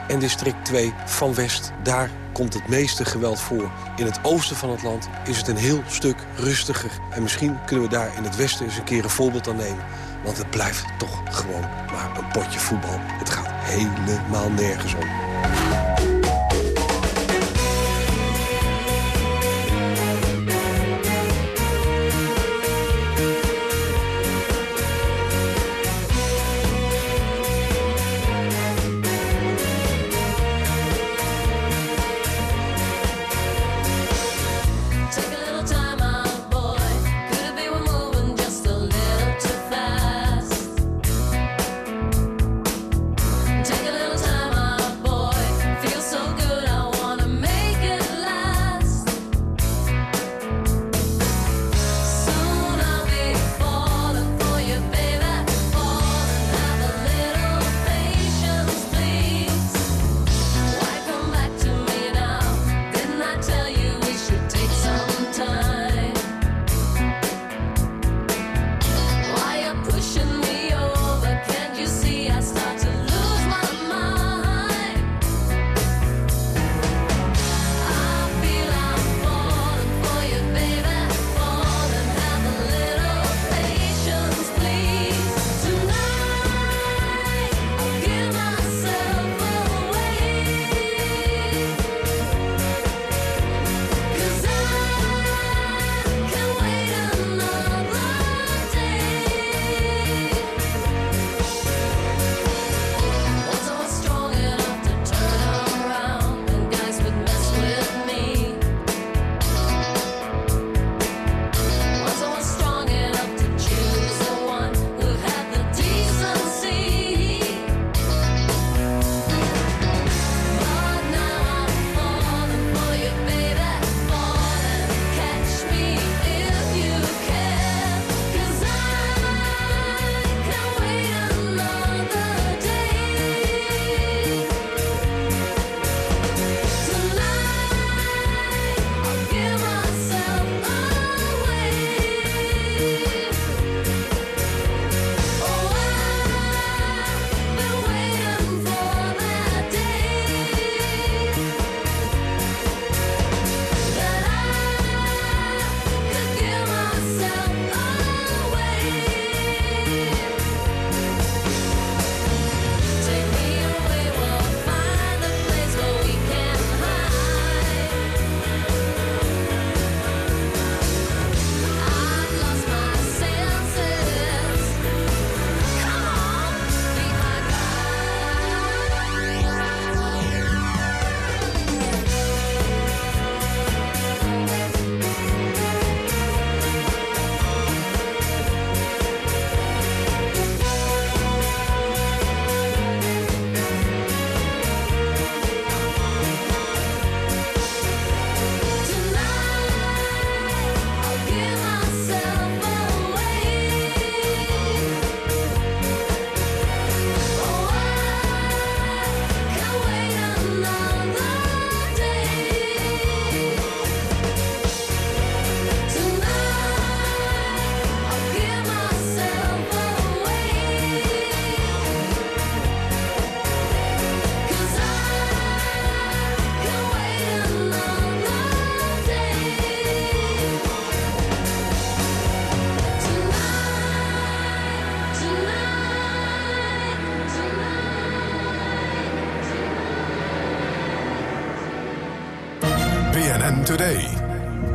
Speaker 30: en district 2 van West, daar komt het meeste geweld voor. In het oosten van het land is het een heel stuk rustiger. En misschien kunnen we daar in het westen eens een keer een voorbeeld aan nemen. Want het blijft toch gewoon maar een potje voetbal. Het gaat helemaal nergens om.
Speaker 3: Today.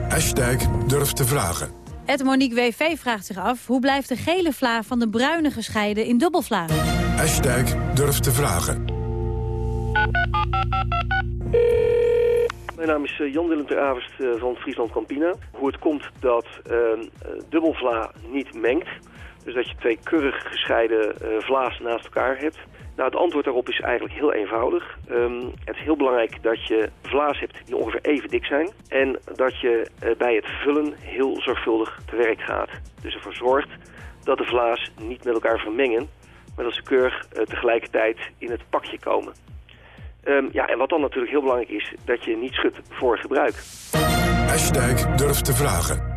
Speaker 3: Hashtag durf te vragen.
Speaker 17: Het Monique WV vraagt zich af... hoe blijft de gele vla van de bruine gescheiden in dubbelvla?
Speaker 3: Hashtag durf te vragen.
Speaker 31: Mijn naam is Jan-Willem ter Averst van Friesland Campina. Hoe het komt dat ehm, dubbelvla niet mengt. Dus dat je twee keurig gescheiden vlaas naast elkaar hebt. Nou, het antwoord daarop is eigenlijk heel eenvoudig. Ehm, het is heel belangrijk dat je vlaas hebt die ongeveer even dik zijn. En dat je bij het vullen heel zorgvuldig te werk gaat. Dus ervoor zorgt dat de vlaas niet met elkaar vermengen. Maar dat ze keurig tegelijkertijd in het pakje komen. Ehm, ja, en wat dan natuurlijk heel belangrijk is, dat je niet schudt voor gebruik.
Speaker 3: Hashtag durf te vragen.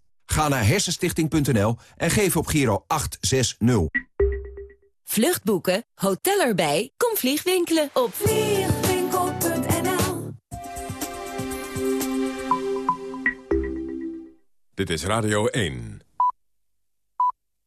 Speaker 29: Ga naar hersenstichting.nl en geef op Giro 860.
Speaker 32: Vluchtboeken, hotel erbij, kom vliegwinkelen op vliegwinkel.nl
Speaker 3: Dit is Radio 1.